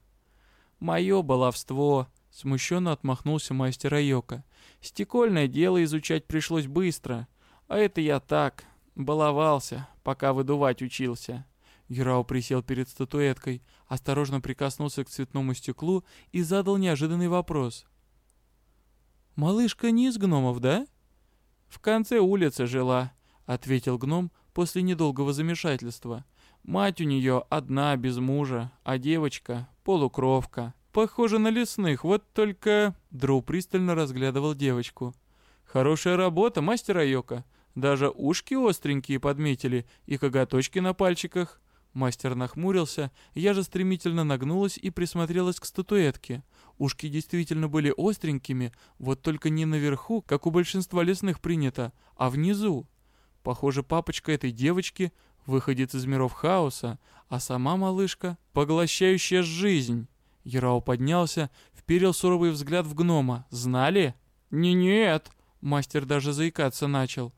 «Мое баловство!» — смущенно отмахнулся мастер Айока. «Стекольное дело изучать пришлось быстро, а это я так, Баловался, пока выдувать учился. Юрао присел перед статуэткой, осторожно прикоснулся к цветному стеклу и задал неожиданный вопрос. «Малышка не из гномов, да?» «В конце улицы жила», — ответил гном после недолгого замешательства. «Мать у нее одна, без мужа, а девочка — полукровка. Похоже на лесных, вот только...» Дроу пристально разглядывал девочку. «Хорошая работа, мастер Айока. Даже ушки остренькие подметили и коготочки на пальчиках. Мастер нахмурился, я же стремительно нагнулась и присмотрелась к статуэтке. Ушки действительно были остренькими, вот только не наверху, как у большинства лесных принято, а внизу. Похоже, папочка этой девочки выходит из миров хаоса, а сама малышка — поглощающая жизнь. Ярао поднялся, вперил суровый взгляд в гнома. «Знали?» «Не нет!» Мастер даже заикаться начал.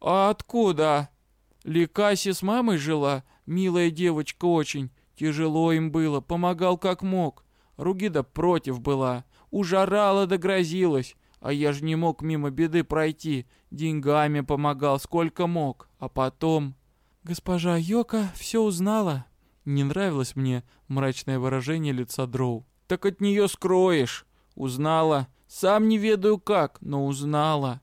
«А откуда?» «Ликаси с мамой жила, милая девочка очень. Тяжело им было, помогал как мог. Ругида против была, ужарала да грозилась. А я же не мог мимо беды пройти, деньгами помогал сколько мог. А потом...» «Госпожа Йока все узнала». Не нравилось мне мрачное выражение лица Дроу. «Так от нее скроешь. Узнала. Сам не ведаю как, но узнала.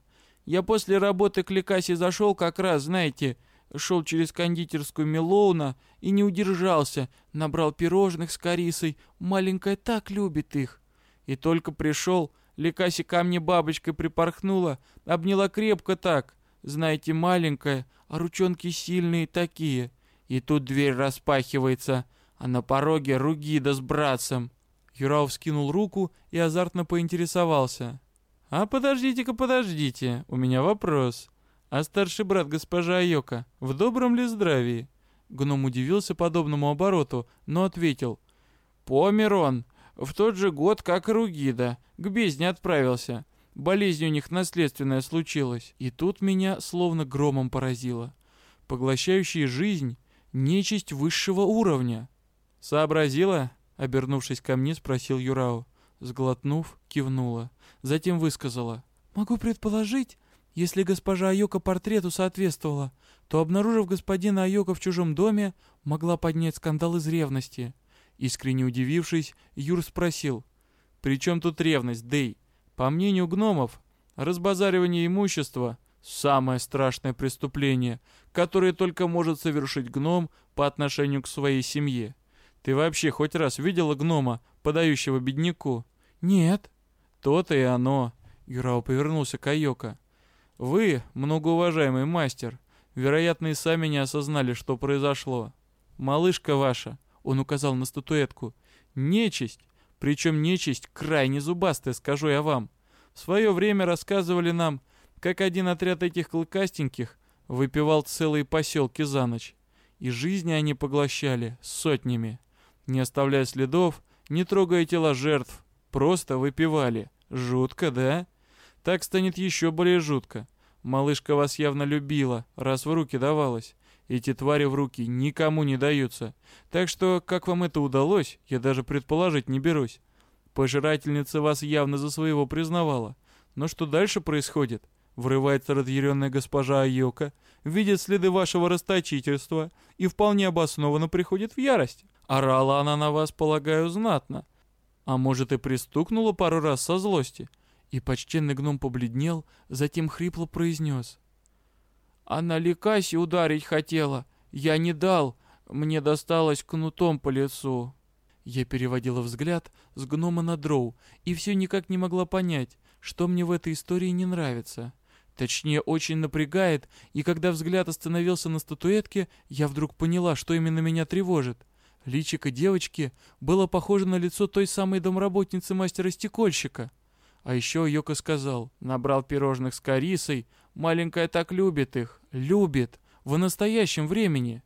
Я после работы к Ликасе зашел как раз, знаете, шел через кондитерскую Милоуна и не удержался, набрал пирожных с корисой, маленькая так любит их. И только пришел, Ликаси ко мне бабочкой припорхнула, обняла крепко так, знаете, маленькая, а ручонки сильные такие. И тут дверь распахивается, а на пороге Ругида с братцем. Юрау вскинул руку и азартно поинтересовался. «А подождите-ка, подождите, у меня вопрос. А старший брат госпожа Айока в добром ли здравии?» Гном удивился подобному обороту, но ответил. «Помер он. В тот же год, как Ругида. К бездне отправился. Болезнь у них наследственная случилась. И тут меня словно громом поразило. Поглощающая жизнь — нечисть высшего уровня. «Сообразила?» — обернувшись ко мне, спросил Юрао. Сглотнув, кивнула. Затем высказала. «Могу предположить, если госпожа Айока портрету соответствовала, то, обнаружив господина Айока в чужом доме, могла поднять скандал из ревности». Искренне удивившись, Юр спросил. «При чем тут ревность, Дэй? По мнению гномов, разбазаривание имущества — самое страшное преступление, которое только может совершить гном по отношению к своей семье. Ты вообще хоть раз видела гнома, подающего бедняку?» «Нет». «То-то и оно», — Юрао повернулся к Айока. «Вы, многоуважаемый мастер, вероятно, и сами не осознали, что произошло. Малышка ваша», — он указал на статуэтку, — «нечисть, причем нечисть крайне зубастая, скажу я вам. В свое время рассказывали нам, как один отряд этих клыкастеньких выпивал целые поселки за ночь, и жизни они поглощали сотнями. Не оставляя следов, не трогая тела жертв, просто выпивали. Жутко, да? Так станет еще более жутко. Малышка вас явно любила, раз в руки давалась. Эти твари в руки никому не даются. Так что, как вам это удалось, я даже предположить не берусь. Пожирательница вас явно за своего признавала. Но что дальше происходит? Врывается разъяренная госпожа Айока, видит следы вашего расточительства и вполне обоснованно приходит в ярость. Орала она на вас, полагаю, знатно. А может и пристукнула пару раз со злости. И почтенный гном побледнел, затем хрипло произнес. «Она Ликаси ударить хотела. Я не дал. Мне досталось кнутом по лицу». Я переводила взгляд с гнома на дроу и все никак не могла понять, что мне в этой истории не нравится. Точнее, очень напрягает, и когда взгляд остановился на статуэтке, я вдруг поняла, что именно меня тревожит. Личико девочки было похоже на лицо той самой домработницы мастера-стекольщика. А еще Йока сказал, набрал пирожных с корисой, маленькая так любит их, любит, в настоящем времени.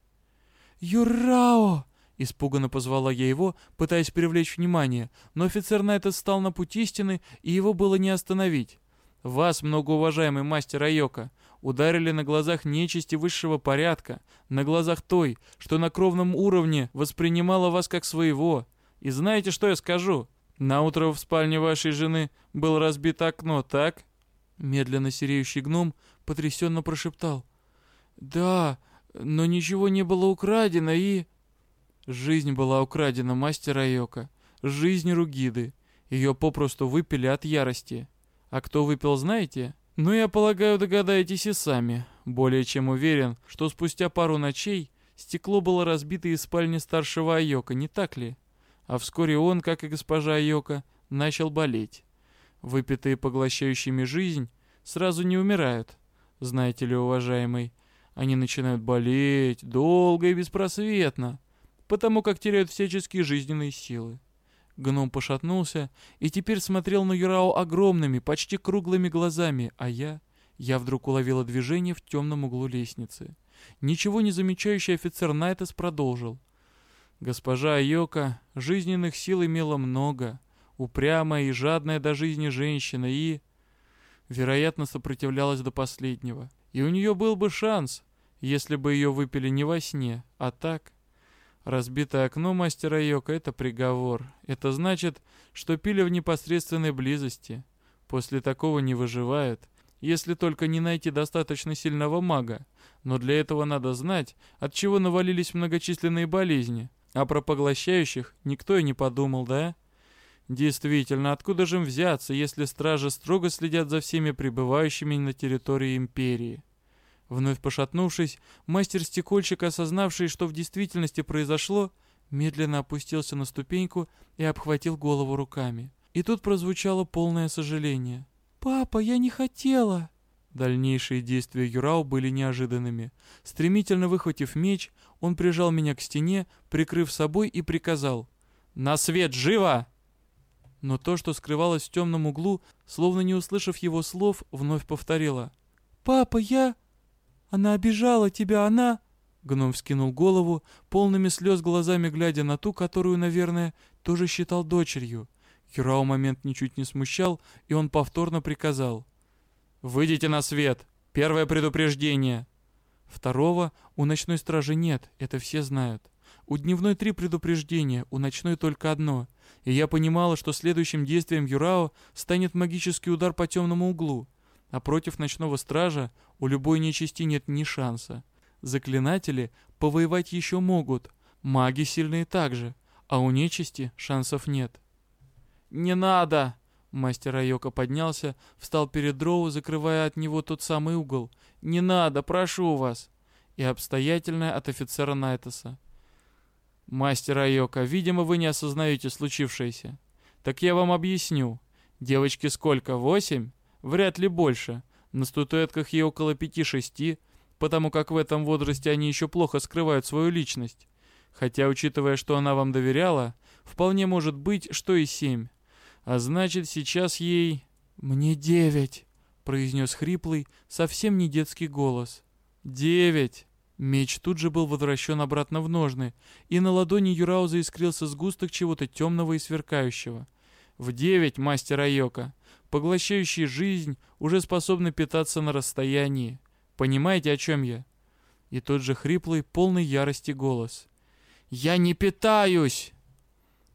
«Юрао!» — испуганно позвала я его, пытаясь привлечь внимание, но офицер на это стал на путь истины, и его было не остановить. «Вас, многоуважаемый мастер Айока, ударили на глазах нечисти высшего порядка, на глазах той, что на кровном уровне воспринимала вас как своего. И знаете, что я скажу? На утро в спальне вашей жены было разбито окно, так?» Медленно сереющий гном потрясенно прошептал. «Да, но ничего не было украдено и...» Жизнь была украдена мастера Айока. Жизнь Ругиды. Ее попросту выпили от ярости. А кто выпил, знаете? Ну, я полагаю, догадаетесь и сами. Более чем уверен, что спустя пару ночей стекло было разбито из спальни старшего Айока, не так ли? А вскоре он, как и госпожа Айока, начал болеть. Выпитые поглощающими жизнь сразу не умирают. Знаете ли, уважаемый, они начинают болеть долго и беспросветно, потому как теряют всяческие жизненные силы. Гном пошатнулся и теперь смотрел на Юрао огромными, почти круглыми глазами, а я... Я вдруг уловила движение в темном углу лестницы. Ничего не замечающий офицер Найтес продолжил. Госпожа Айока жизненных сил имела много, упрямая и жадная до жизни женщина и... Вероятно, сопротивлялась до последнего. И у нее был бы шанс, если бы ее выпили не во сне, а так... Разбитое окно мастера Йока — это приговор. Это значит, что пили в непосредственной близости. После такого не выживают, если только не найти достаточно сильного мага. Но для этого надо знать, от чего навалились многочисленные болезни. А про поглощающих никто и не подумал, да? Действительно, откуда же им взяться, если стражи строго следят за всеми пребывающими на территории Империи? Вновь пошатнувшись, мастер-стекольщик, осознавший, что в действительности произошло, медленно опустился на ступеньку и обхватил голову руками. И тут прозвучало полное сожаление. «Папа, я не хотела!» Дальнейшие действия Юрау были неожиданными. Стремительно выхватив меч, он прижал меня к стене, прикрыв собой и приказал «На свет, живо!» Но то, что скрывалось в темном углу, словно не услышав его слов, вновь повторила «Папа, я...» Она обижала тебя, она...» Гном вскинул голову, полными слез глазами глядя на ту, которую, наверное, тоже считал дочерью. Юрао момент ничуть не смущал, и он повторно приказал. «Выйдите на свет! Первое предупреждение!» Второго у ночной стражи нет, это все знают. У дневной три предупреждения, у ночной только одно. И я понимала, что следующим действием Юрао станет магический удар по темному углу. А против ночного стража у любой нечисти нет ни шанса. Заклинатели повоевать еще могут, маги сильные также, а у нечисти шансов нет. «Не надо!» Мастер Айока поднялся, встал перед Дроу, закрывая от него тот самый угол. «Не надо, прошу вас!» И обстоятельное от офицера Найтоса. «Мастер Айока, видимо, вы не осознаете случившееся. Так я вам объясню. Девочки сколько, восемь? Вряд ли больше. На статуэтках ей около пяти-шести, потому как в этом возрасте они еще плохо скрывают свою личность. Хотя, учитывая, что она вам доверяла, вполне может быть, что и семь. А значит, сейчас ей... «Мне девять», — произнес хриплый, совсем не детский голос. «Девять! Меч тут же был возвращен обратно в ножны, и на ладони Юрао заискрился сгусток чего-то темного и сверкающего. В девять, мастер Айока, поглощающий жизнь, уже способны питаться на расстоянии. Понимаете, о чем я? И тот же хриплый, полный ярости голос. «Я не питаюсь!»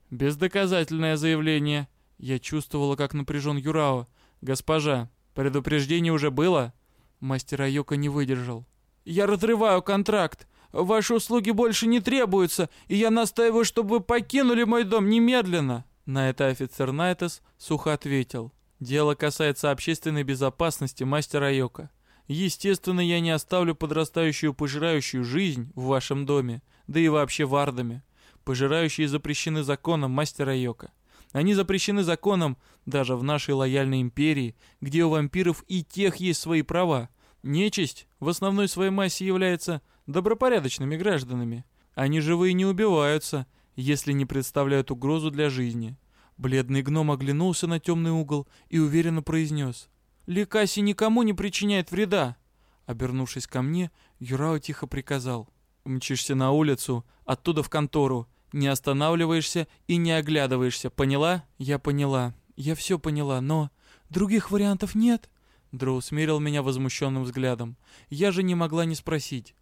Бездоказательное заявление. Я чувствовала, как напряжен Юрао. «Госпожа, предупреждение уже было?» Мастер Айока не выдержал. «Я разрываю контракт. Ваши услуги больше не требуются, и я настаиваю, чтобы вы покинули мой дом немедленно!» На это офицер Найтес сухо ответил. «Дело касается общественной безопасности, мастер Айока. Естественно, я не оставлю подрастающую пожирающую жизнь в вашем доме, да и вообще в Ардаме. Пожирающие запрещены законом, мастер Айока. Они запрещены законом даже в нашей лояльной империи, где у вампиров и тех есть свои права. Нечисть в основной своей массе является добропорядочными гражданами. Они живые не убиваются, если не представляют угрозу для жизни. Бледный гном оглянулся на темный угол и уверенно произнес. «Ликаси никому не причиняет вреда!» Обернувшись ко мне, Юрао тихо приказал. «Мчишься на улицу, оттуда в контору. Не останавливаешься и не оглядываешься, поняла?» «Я поняла. Я все поняла, но...» «Других вариантов нет?» Дроу смерил меня возмущенным взглядом. Я же не могла не спросить.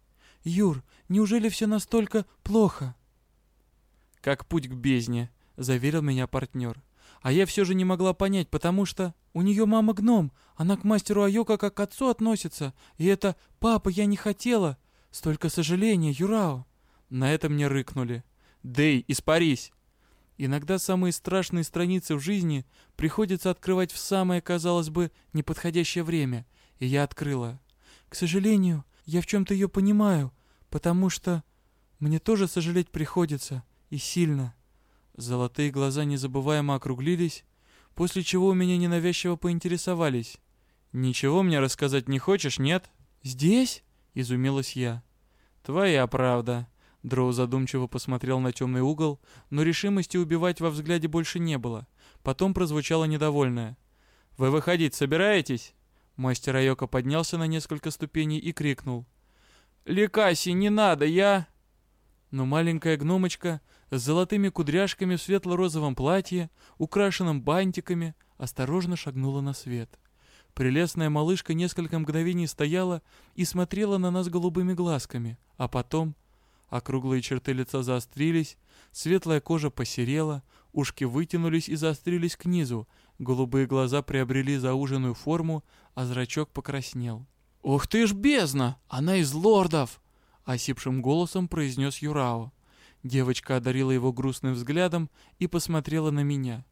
«Юр, неужели все настолько плохо?» «Как путь к бездне», — заверил меня партнер. А я все же не могла понять, потому что у нее мама гном, она к мастеру Айока как к отцу относится, и это «папа, я не хотела». Столько сожаления, Юрао. На это мне рыкнули. «Дэй, испарись!» Иногда самые страшные страницы в жизни приходится открывать в самое, казалось бы, неподходящее время. И я открыла. К сожалению, я в чем-то ее понимаю, потому что мне тоже сожалеть приходится, и сильно. Золотые глаза незабываемо округлились, после чего у меня ненавязчиво поинтересовались. «Ничего мне рассказать не хочешь, нет?» «Здесь?» — изумилась я. «Твоя правда», Дроу задумчиво посмотрел на темный угол, но решимости убивать во взгляде больше не было. Потом прозвучало недовольное. «Вы выходить собираетесь?» Мастер Айока поднялся на несколько ступеней и крикнул. «Ликаси, не надо, я...» Но маленькая гномочка с золотыми кудряшками в светло-розовом платье, украшенном бантиками, осторожно шагнула на свет. Прелестная малышка несколько мгновений стояла и смотрела на нас голубыми глазками, а потом Округлые черты лица заострились, светлая кожа посерела, ушки вытянулись и заострились к низу, голубые глаза приобрели зауженную форму, а зрачок покраснел. «Ух ты ж бездна! Она из лордов!» — осипшим голосом произнес Юрао. Девочка одарила его грустным взглядом и посмотрела на меня.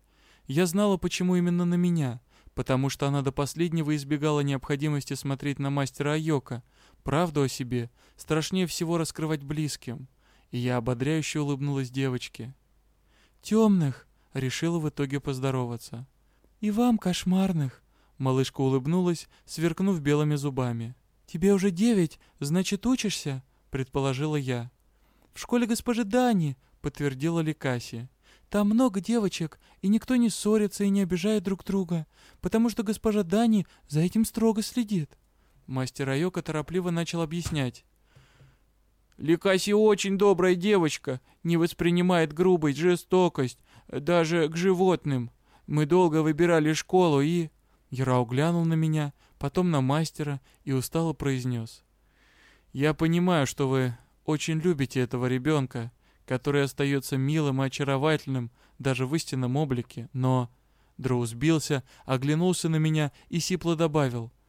Я знала, почему именно на меня, потому что она до последнего избегала необходимости смотреть на мастера Айока — Правду о себе страшнее всего раскрывать близким. И я ободряюще улыбнулась девочке. «Темных!» — решила в итоге поздороваться. «И вам кошмарных!» — малышка улыбнулась, сверкнув белыми зубами. «Тебе уже девять, значит, учишься?» — предположила я. «В школе госпожи Дани», — подтвердила Ликаси. «Там много девочек, и никто не ссорится и не обижает друг друга, потому что госпожа Дани за этим строго следит». Мастер Айока торопливо начал объяснять. «Ликаси очень добрая девочка, не воспринимает грубость, жестокость, даже к животным. Мы долго выбирали школу и...» Ярау глянул на меня, потом на мастера и устало произнес. «Я понимаю, что вы очень любите этого ребенка, который остается милым и очаровательным даже в истинном облике, но...» Дроу сбился, оглянулся на меня и сипло добавил —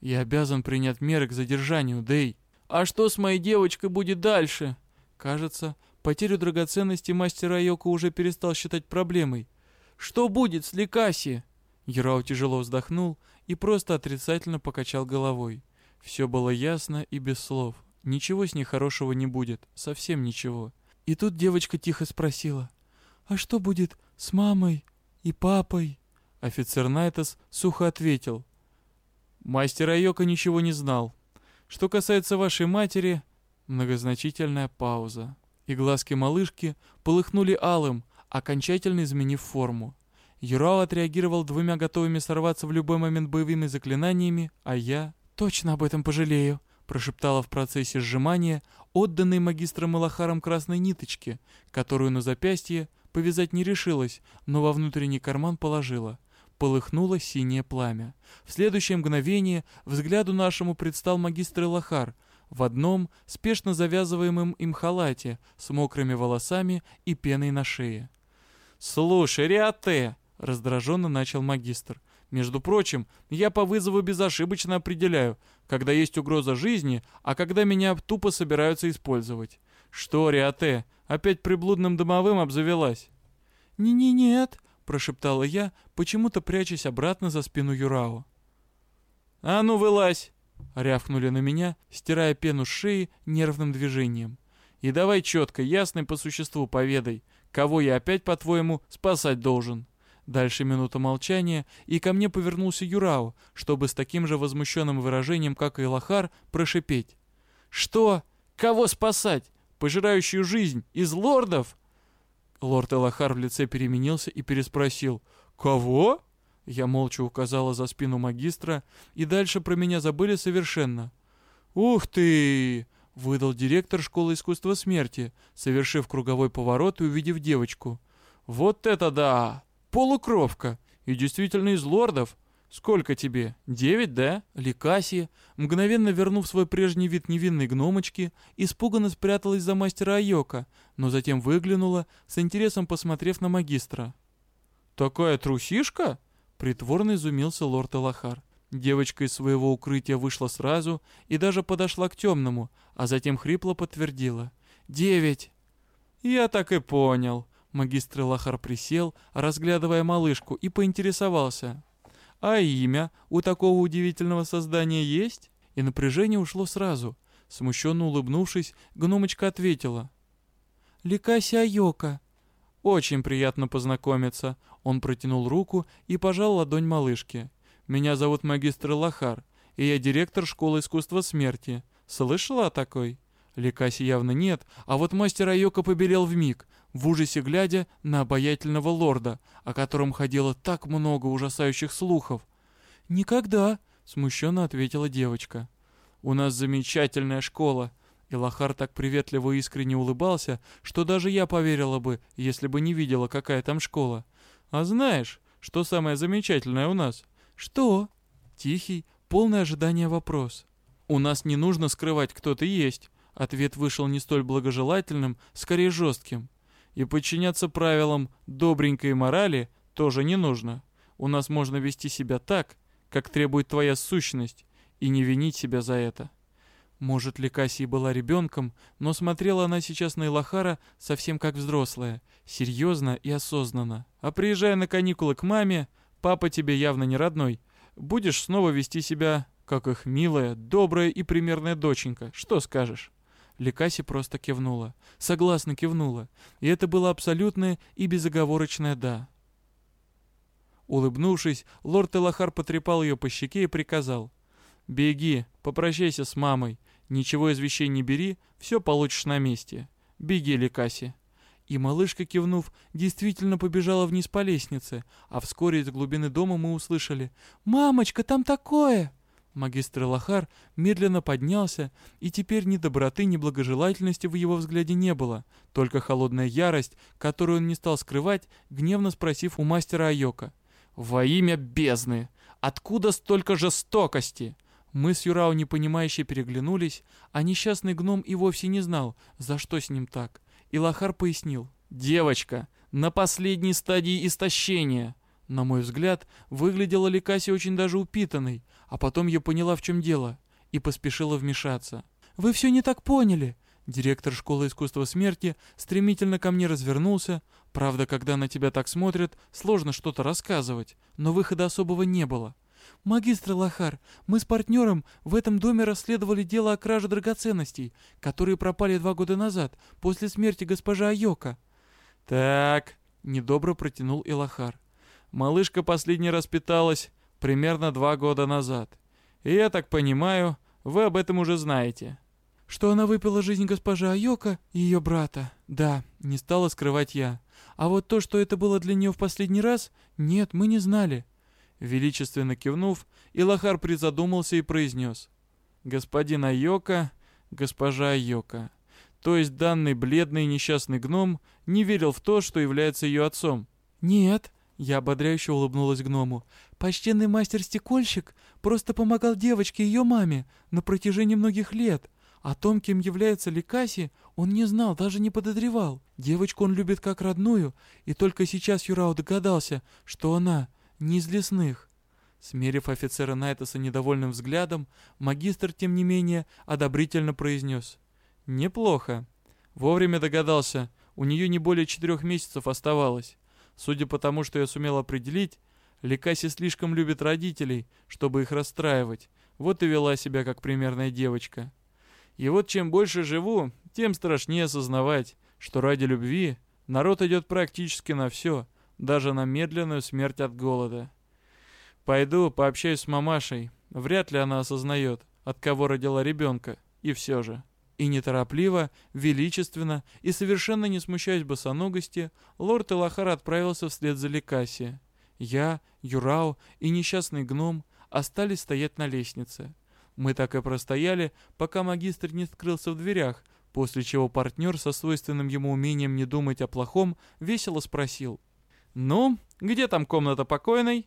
я обязан принять меры к задержанию, Дэй. А что с моей девочкой будет дальше? Кажется, потерю драгоценности мастер Айоко уже перестал считать проблемой. Что будет с Ликаси? Ярау тяжело вздохнул и просто отрицательно покачал головой. Все было ясно и без слов. Ничего с ней хорошего не будет, совсем ничего. И тут девочка тихо спросила, «А что будет с мамой и папой?» Офицер Найтас сухо ответил, Мастер Айока ничего не знал. Что касается вашей матери, многозначительная пауза. И глазки малышки полыхнули алым, окончательно изменив форму. Юрао отреагировал двумя готовыми сорваться в любой момент боевыми заклинаниями, а я точно об этом пожалею, прошептала в процессе сжимания отданной магистром Илахаром красной ниточки, которую на запястье повязать не решилась, но во внутренний карман положила. Полыхнуло синее пламя. В следующее мгновение взгляду нашему предстал магистр Илахар в одном спешно завязываемом им халате с мокрыми волосами и пеной на шее. «Слушай, Риате!» — раздраженно начал магистр. «Между прочим, я по вызову безошибочно определяю, когда есть угроза жизни, а когда меня тупо собираются использовать. Что, Риате, опять приблудным домовым обзавелась?» «Не-не-нет», — прошептала я, почему-то прячась обратно за спину Юрао. «А ну, вылазь!» — рявкнули на меня, стирая пену с шеи нервным движением. «И давай четко, ясно по существу поведай, кого я опять, по-твоему, спасать должен?» Дальше минута молчания, и ко мне повернулся Юрао, чтобы с таким же возмущенным выражением, как и Лохар, прошипеть. «Что? Кого спасать? Пожирающую жизнь? Из лордов?» Лорд Элахар в лице переменился и переспросил. «Кого?» Я молча указала за спину магистра, и дальше про меня забыли совершенно. «Ух ты!» — выдал директор школы искусства смерти, совершив круговой поворот и увидев девочку. «Вот это да! Полукровка! И действительно из лордов! Сколько тебе? Девять, да?» Ликаси, мгновенно вернув свой прежний вид невинной гномочки, испуганно спряталась за мастера Айока, но затем выглянула, с интересом посмотрев на магистра. «Такая трусишка?» — притворно изумился лорд Элахар. Девочка из своего укрытия вышла сразу и даже подошла к темному, а затем хрипло подтвердила. «Девять!» «Я так и понял». Магистр Элахар присел, разглядывая малышку, и поинтересовался. «А имя у такого удивительного создания есть?» И напряжение ушло сразу. Смущенно улыбнувшись, гномочка ответила. «Ликася Айока». «Очень приятно познакомиться». Он протянул руку и пожал ладонь малышки. «Меня зовут магистр Лахар, и я директор школы искусства смерти. Слышала о такой?» Ликаси явно нет, а вот мастер Айока побелел в миг, в ужасе глядя на обаятельного лорда, о котором ходило так много ужасающих слухов. «Никогда», — смущенно ответила девочка. «У нас замечательная школа», и Лохар так приветливо и искренне улыбался, что даже я поверила бы, если бы не видела, какая там школа. «А знаешь, что самое замечательное у нас?» «Что?» Тихий, полный ожидания вопрос. «У нас не нужно скрывать, кто ты есть». Ответ вышел не столь благожелательным, скорее жестким. И подчиняться правилам добренькой морали тоже не нужно. У нас можно вести себя так, как требует твоя сущность, и не винить себя за это. Может ли Кассия была ребенком, но смотрела она сейчас на Илахара совсем как взрослая, серьезно и осознанно. А приезжая на каникулы к маме, папа тебе явно не родной, будешь снова вести себя, как их милая, добрая и примерная доченька. Что скажешь? Ликаси просто кивнула. Согласно кивнула. И это было абсолютное и безоговорочное «да». Улыбнувшись, лорд Элахар потрепал ее по щеке и приказал. «Беги, попрощайся с мамой. Ничего из вещей не бери, все получишь на месте. Беги, Ликаси». И малышка, кивнув, действительно побежала вниз по лестнице, а вскоре из глубины дома мы услышали «Мамочка, там такое!» Магистр Лохар медленно поднялся, и теперь ни доброты, ни благожелательности в его взгляде не было, только холодная ярость, которую он не стал скрывать, гневно спросив у мастера Айока. «Во имя бездны! Откуда столько жестокости?» Мы с Юрао непонимающе переглянулись, а несчастный гном и вовсе не знал, за что с ним так. И Лохар пояснил. «Девочка, на последней стадии истощения!» На мой взгляд, выглядела Ликаси очень даже упитанной, а потом я поняла, в чем дело, и поспешила вмешаться. «Вы все не так поняли!» Директор школы искусства смерти стремительно ко мне развернулся. Правда, когда на тебя так смотрят, сложно что-то рассказывать, но выхода особого не было. «Магистр Лохар, мы с партнером в этом доме расследовали дело о краже драгоценностей, которые пропали два года назад, после смерти госпожи Айока». «Так», — недобро протянул Илахар. Малышка последний раз питалась примерно два года назад. И я так понимаю, вы об этом уже знаете. Что она выпила жизнь госпожи Айока и ее брата. Да, не стала скрывать я. А вот то, что это было для нее в последний раз, нет, мы не знали. Величественно кивнув, Илахар призадумался и произнес. господин Айока, госпожа Айока. То есть данный бледный несчастный гном не верил в то, что является ее отцом. «Нет», — я ободряюще улыбнулась гному, — «почтенный мастер-стекольщик просто помогал девочке и ее маме на протяжении многих лет. О том, кем является Ликаси, он не знал, даже не подозревал. Девочку он любит как родную, и только сейчас Юрао догадался, что она не из лесных. Смерив офицера Найтаса недовольным взглядом, магистр, тем не менее, одобрительно произнес. «Неплохо. Вовремя догадался. У нее не более четырех месяцев оставалось. Судя по тому, что я сумел определить, Ликаси слишком любит родителей, чтобы их расстраивать. Вот и вела себя как примерная девочка. И вот чем больше живу, тем страшнее осознавать, что ради любви народ идет практически на все, даже на медленную смерть от голода. Пойду пообщаюсь с мамашей. Вряд ли она осознает, от кого родила ребенка. И все же. И неторопливо, величественно и совершенно не смущаясь босоногости, лорд Элахар отправился вслед за Ликаси. Я, Юрао и несчастный гном остались стоять на лестнице. Мы так и простояли, пока магистр не скрылся в дверях, после чего партнер со свойственным ему умением не думать о плохом весело спросил. «Ну, где там комната покойной?»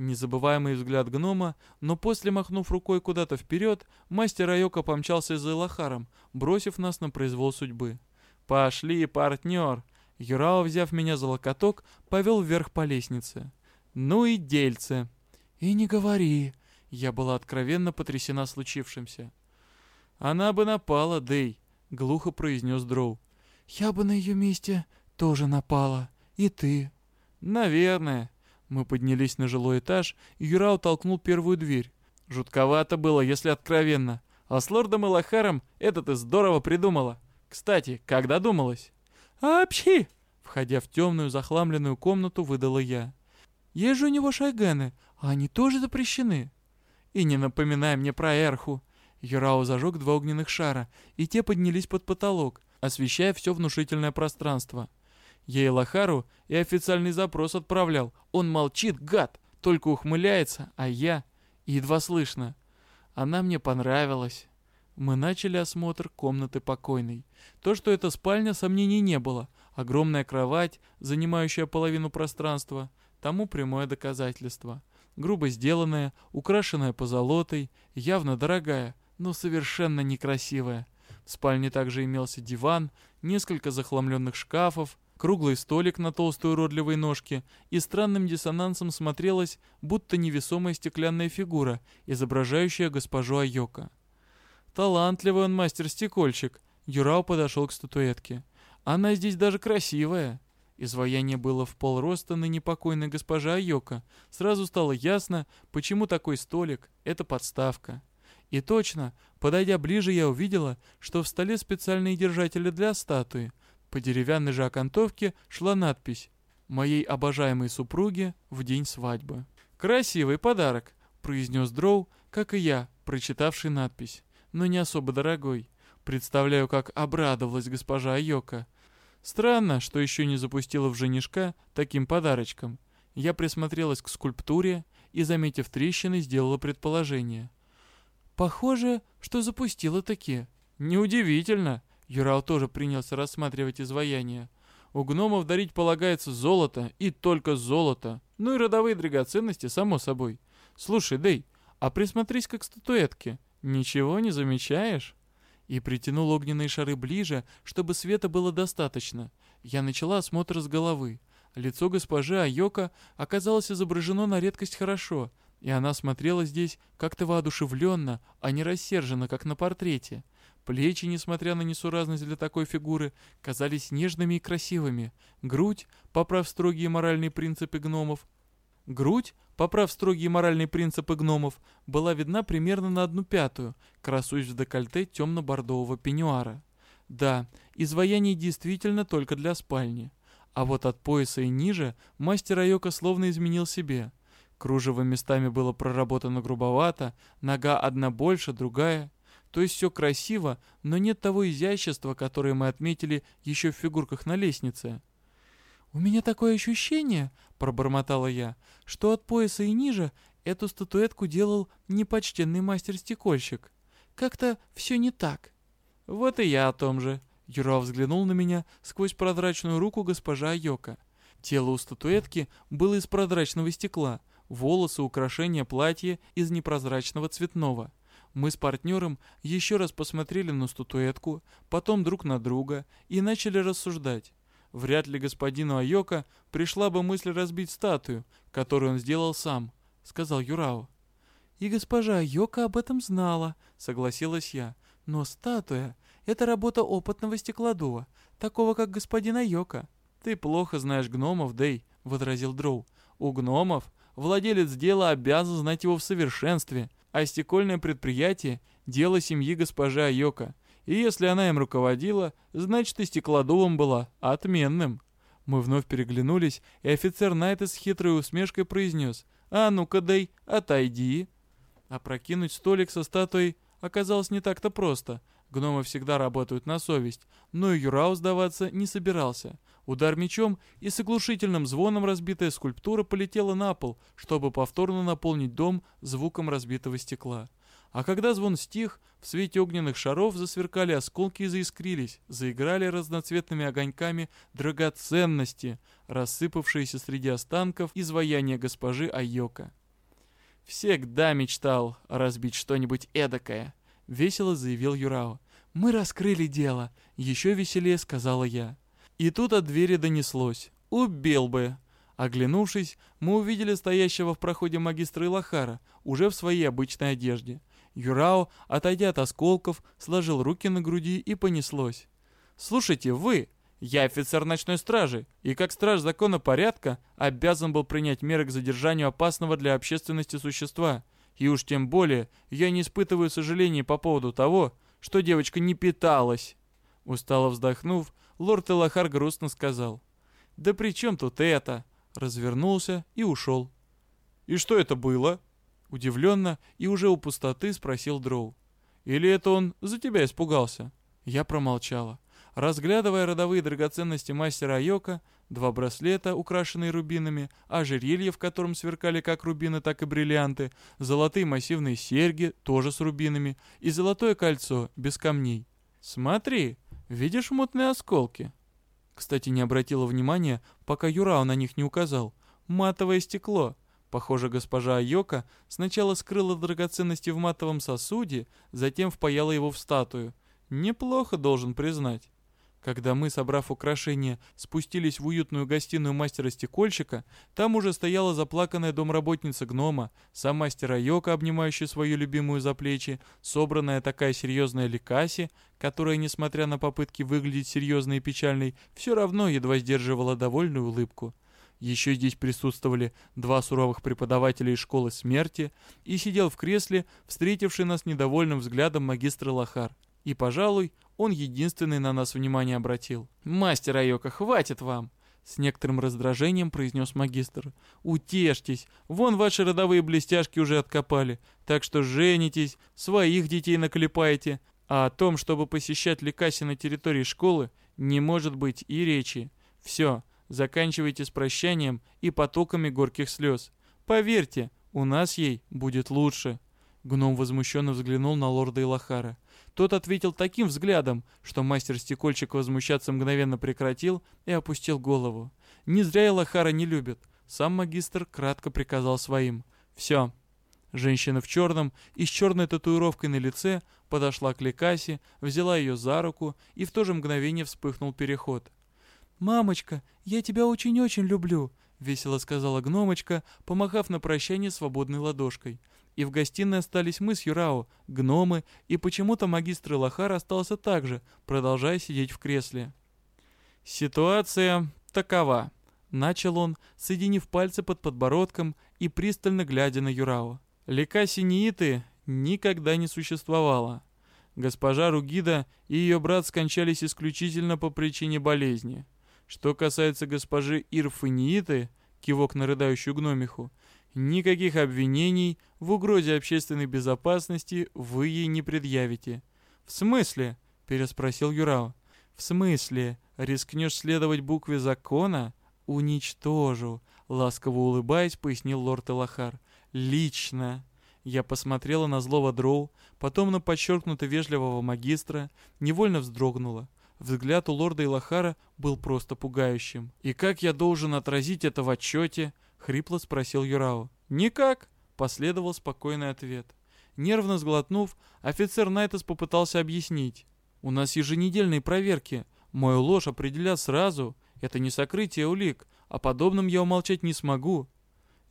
Незабываемый взгляд гнома, но после махнув рукой куда-то вперед, мастер Айока помчался за Элахаром, бросив нас на произвол судьбы. «Пошли, партнер!» Юрао, взяв меня за локоток, повел вверх по лестнице. «Ну и дельце!» «И не говори!» Я была откровенно потрясена случившимся. «Она бы напала, Дэй!» — глухо произнес Дроу. «Я бы на ее месте тоже напала. И ты». «Наверное», мы поднялись на жилой этаж, и Юрау толкнул первую дверь. Жутковато было, если откровенно. А с лордом Элахаром это ты здорово придумала. Кстати, как додумалась? «Апчхи!» Входя в темную, захламленную комнату, выдала я. «Есть же у него шайгены, а они тоже запрещены». «И не напоминай мне про Эрху». Юрау зажег два огненных шара, и те поднялись под потолок, освещая все внушительное пространство. Я Элахару и официальный запрос отправлял. Он молчит, гад, только ухмыляется, а я... Едва слышно. Она мне понравилась. Мы начали осмотр комнаты покойной. То, что это спальня, сомнений не было. Огромная кровать, занимающая половину пространства, тому прямое доказательство. Грубо сделанная, украшенная позолотой, явно дорогая, но совершенно некрасивая. В спальне также имелся диван, несколько захламленных шкафов, круглый столик на толстой уродливой ножке, и странным диссонансом смотрелась, будто невесомая стеклянная фигура, изображающая госпожу Айока. Талантливый он мастер-стекольщик. Юрау подошел к статуэтке. Она здесь даже красивая. Изваяние было в полроста на непокойной госпоже Айока. Сразу стало ясно, почему такой столик — это подставка. И точно, подойдя ближе, я увидела, что в столе специальные держатели для статуи, по деревянной же окантовке шла надпись «Моей обожаемой супруге в день свадьбы». «Красивый подарок», — произнес Дроу, как и я, прочитавший надпись, но не особо дорогой. Представляю, как обрадовалась госпожа Айока. Странно, что еще не запустила в женишка таким подарочком. Я присмотрелась к скульптуре и, заметив трещины, сделала предположение. Похоже, что запустила таки. Неудивительно, Юрал тоже принялся рассматривать изваяние. У гномов дарить полагается золото, и только золото. Ну и родовые драгоценности, само собой. Слушай, Дэй, а присмотрись как к статуэтке. Ничего не замечаешь? И притянул огненные шары ближе, чтобы света было достаточно. Я начала осмотр с головы. Лицо госпожи Айока оказалось изображено на редкость хорошо, и она смотрела здесь как-то воодушевленно, а не рассерженно, как на портрете. Плечи, несмотря на несуразность для такой фигуры, казались нежными и красивыми. Грудь, поправ строгие моральные принципы гномов, Грудь, поправ строгие моральные принципы гномов, была видна примерно на одну пятую, красуясь в декольте темно-бордового пеньюара. Да, изваяние действительно только для спальни. А вот от пояса и ниже мастер Айока словно изменил себе. Кружево местами было проработано грубовато, нога одна больше, другая то есть все красиво, но нет того изящества, которое мы отметили еще в фигурках на лестнице. «У меня такое ощущение», — пробормотала я, «что от пояса и ниже эту статуэтку делал непочтенный мастер-стекольщик. как-то все не так». «Вот и я о том же». Юрао взглянул на меня сквозь прозрачную руку госпожа Айока. Тело у статуэтки было из прозрачного стекла, волосы, украшения, платье из непрозрачного цветного. Мы с партнером еще раз посмотрели на статуэтку, потом друг на друга и начали рассуждать. Вряд ли господину Айока пришла бы мысль разбить статую, которую он сделал сам, сказал Юрао. И госпожа Айока об этом знала, согласилась я. Но статуя — это работа опытного стеклодува, такого как господин Айока. Ты плохо знаешь гномов, Дэй, возразил Дроу. У гномов владелец дела обязан знать его в совершенстве, а стекольное предприятие — дело семьи госпожи Айока. И если она им руководила, значит и стеклодувом была отменным. Мы вновь переглянулись, и офицер Найта с хитрой усмешкой произнес «А ну-ка, дай, отойди». Опрокинуть столик со статуей оказалось не так-то просто. Гномы всегда работают на совесть, но и Юрау сдаваться не собирался. Удар мечом, и с оглушительным звоном разбитая скульптура полетела на пол, чтобы повторно наполнить дом звуком разбитого стекла. А когда звон стих, в свете огненных шаров засверкали осколки и заискрились, заиграли разноцветными огоньками драгоценности, рассыпавшиеся среди останков изваяния госпожи Айока. «Всегда мечтал разбить что-нибудь эдакое», — весело заявил Юрао. «Мы раскрыли дело», — еще веселее сказала я. И тут от двери донеслось. «Убил бы!» Оглянувшись, мы увидели стоящего в проходе магистра Илахара, уже в своей обычной одежде. Юрао, отойдя от осколков, сложил руки на груди и понеслось. «Слушайте, вы! Я офицер ночной стражи, и как страж закона порядка обязан был принять меры к задержанию опасного для общественности существа. И уж тем более я не испытываю сожаления по поводу того, что девочка не питалась». Устало вздохнув, лорд Элахар грустно сказал. «Да при чем тут это?» Развернулся и ушел. «И что это было?» Удивленно и уже у пустоты спросил Дроу. «Или это он за тебя испугался?» Я промолчала. Разглядывая родовые драгоценности мастера Айока, два браслета, украшенные рубинами, ожерелье, в котором сверкали как рубины, так и бриллианты, золотые массивные серьги, тоже с рубинами, и золотое кольцо, без камней. «Смотри, видишь мутные осколки?» Кстати, не обратила внимания, пока Юрао на них не указал. «Матовое стекло. Похоже, госпожа Айока сначала скрыла драгоценности в матовом сосуде, затем впаяла его в статую. Неплохо, должен признать. Когда мы, собрав украшения, спустились в уютную гостиную мастера-стекольщика, там уже стояла заплаканная домработница гнома, сам мастер Айока, обнимающий свою любимую за плечи, собранная такая серьезная Ликаси, которая, несмотря на попытки выглядеть серьезной и печальной, все равно едва сдерживала довольную улыбку. Еще здесь присутствовали два суровых преподавателя из школы смерти и сидел в кресле, встретивший нас недовольным взглядом магистр Лохар. И, пожалуй, он единственный на нас внимание обратил. «Мастер Айока, хватит вам!» С некоторым раздражением произнес магистр. «Утешьтесь, вон ваши родовые блестяшки уже откопали, так что женитесь, своих детей наклепаете, а о том, чтобы посещать Ликаси на территории школы, не может быть и речи. Все, Заканчивайте с прощанием и потоками горьких слез. Поверьте, у нас ей будет лучше». Гном возмущенно взглянул на лорда Илахара. Тот ответил таким взглядом, что мастер-стекольщик возмущаться мгновенно прекратил и опустил голову. Не зря Илахара не любит. Сам магистр кратко приказал своим. «Все». Женщина в черном и с черной татуировкой на лице подошла к Лекасе, взяла ее за руку, и в то же мгновение вспыхнул переход. «Мамочка, я тебя очень-очень люблю», — весело сказала гномочка, помахав на прощание свободной ладошкой. И в гостиной остались мы с Юрао, гномы, и почему-то магистр Лохар остался так же, продолжая сидеть в кресле. «Ситуация такова», — начал он, соединив пальцы под подбородком и пристально глядя на Юрао. «Лека Синииты никогда не существовало. Госпожа Ругида и ее брат скончались исключительно по причине болезни. Что касается госпожи Ирфанииты, кивок на рыдающую гномиху, никаких обвинений в угрозе общественной безопасности вы ей не предъявите. В смысле? переспросил Юрао. В смысле? Рискнешь следовать букве закона? Уничтожу, ласково улыбаясь, пояснил лорд Элахар. Лично. Я посмотрела на злого дроу, потом на подчеркнуто вежливого магистра, невольно вздрогнула. Взгляд у лорда Илахара был просто пугающим. «И как я должен отразить это в отчете?» — хрипло спросил Юрао. «Никак!» — последовал спокойный ответ. Нервно сглотнув, офицер Найтес попытался объяснить. «У нас еженедельные проверки. Мою ложь определят сразу. Это не сокрытие улик. О подобном я умолчать не смогу».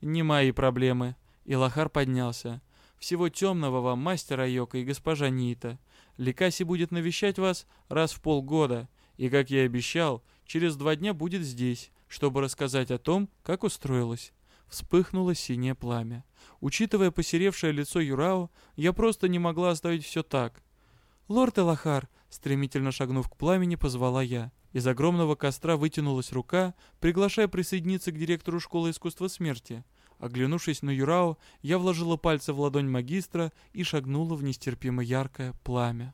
«Не мои проблемы». Илахар поднялся. «Всего темного вам, мастер Айока и госпожа Нита. Ликаси будет навещать вас раз в полгода, и, как я и обещал, через два дня будет здесь, чтобы рассказать о том, как устроилась. Вспыхнуло синее пламя. Учитывая посеревшее лицо Юрао, я просто не могла оставить все так. «Лорд Элахар!» Стремительно шагнув к пламени, позвала я. Из огромного костра вытянулась рука, приглашая присоединиться к директору школы искусства смерти. Оглянувшись на Юрао, я вложила пальцы в ладонь магистра и шагнула в нестерпимо яркое пламя.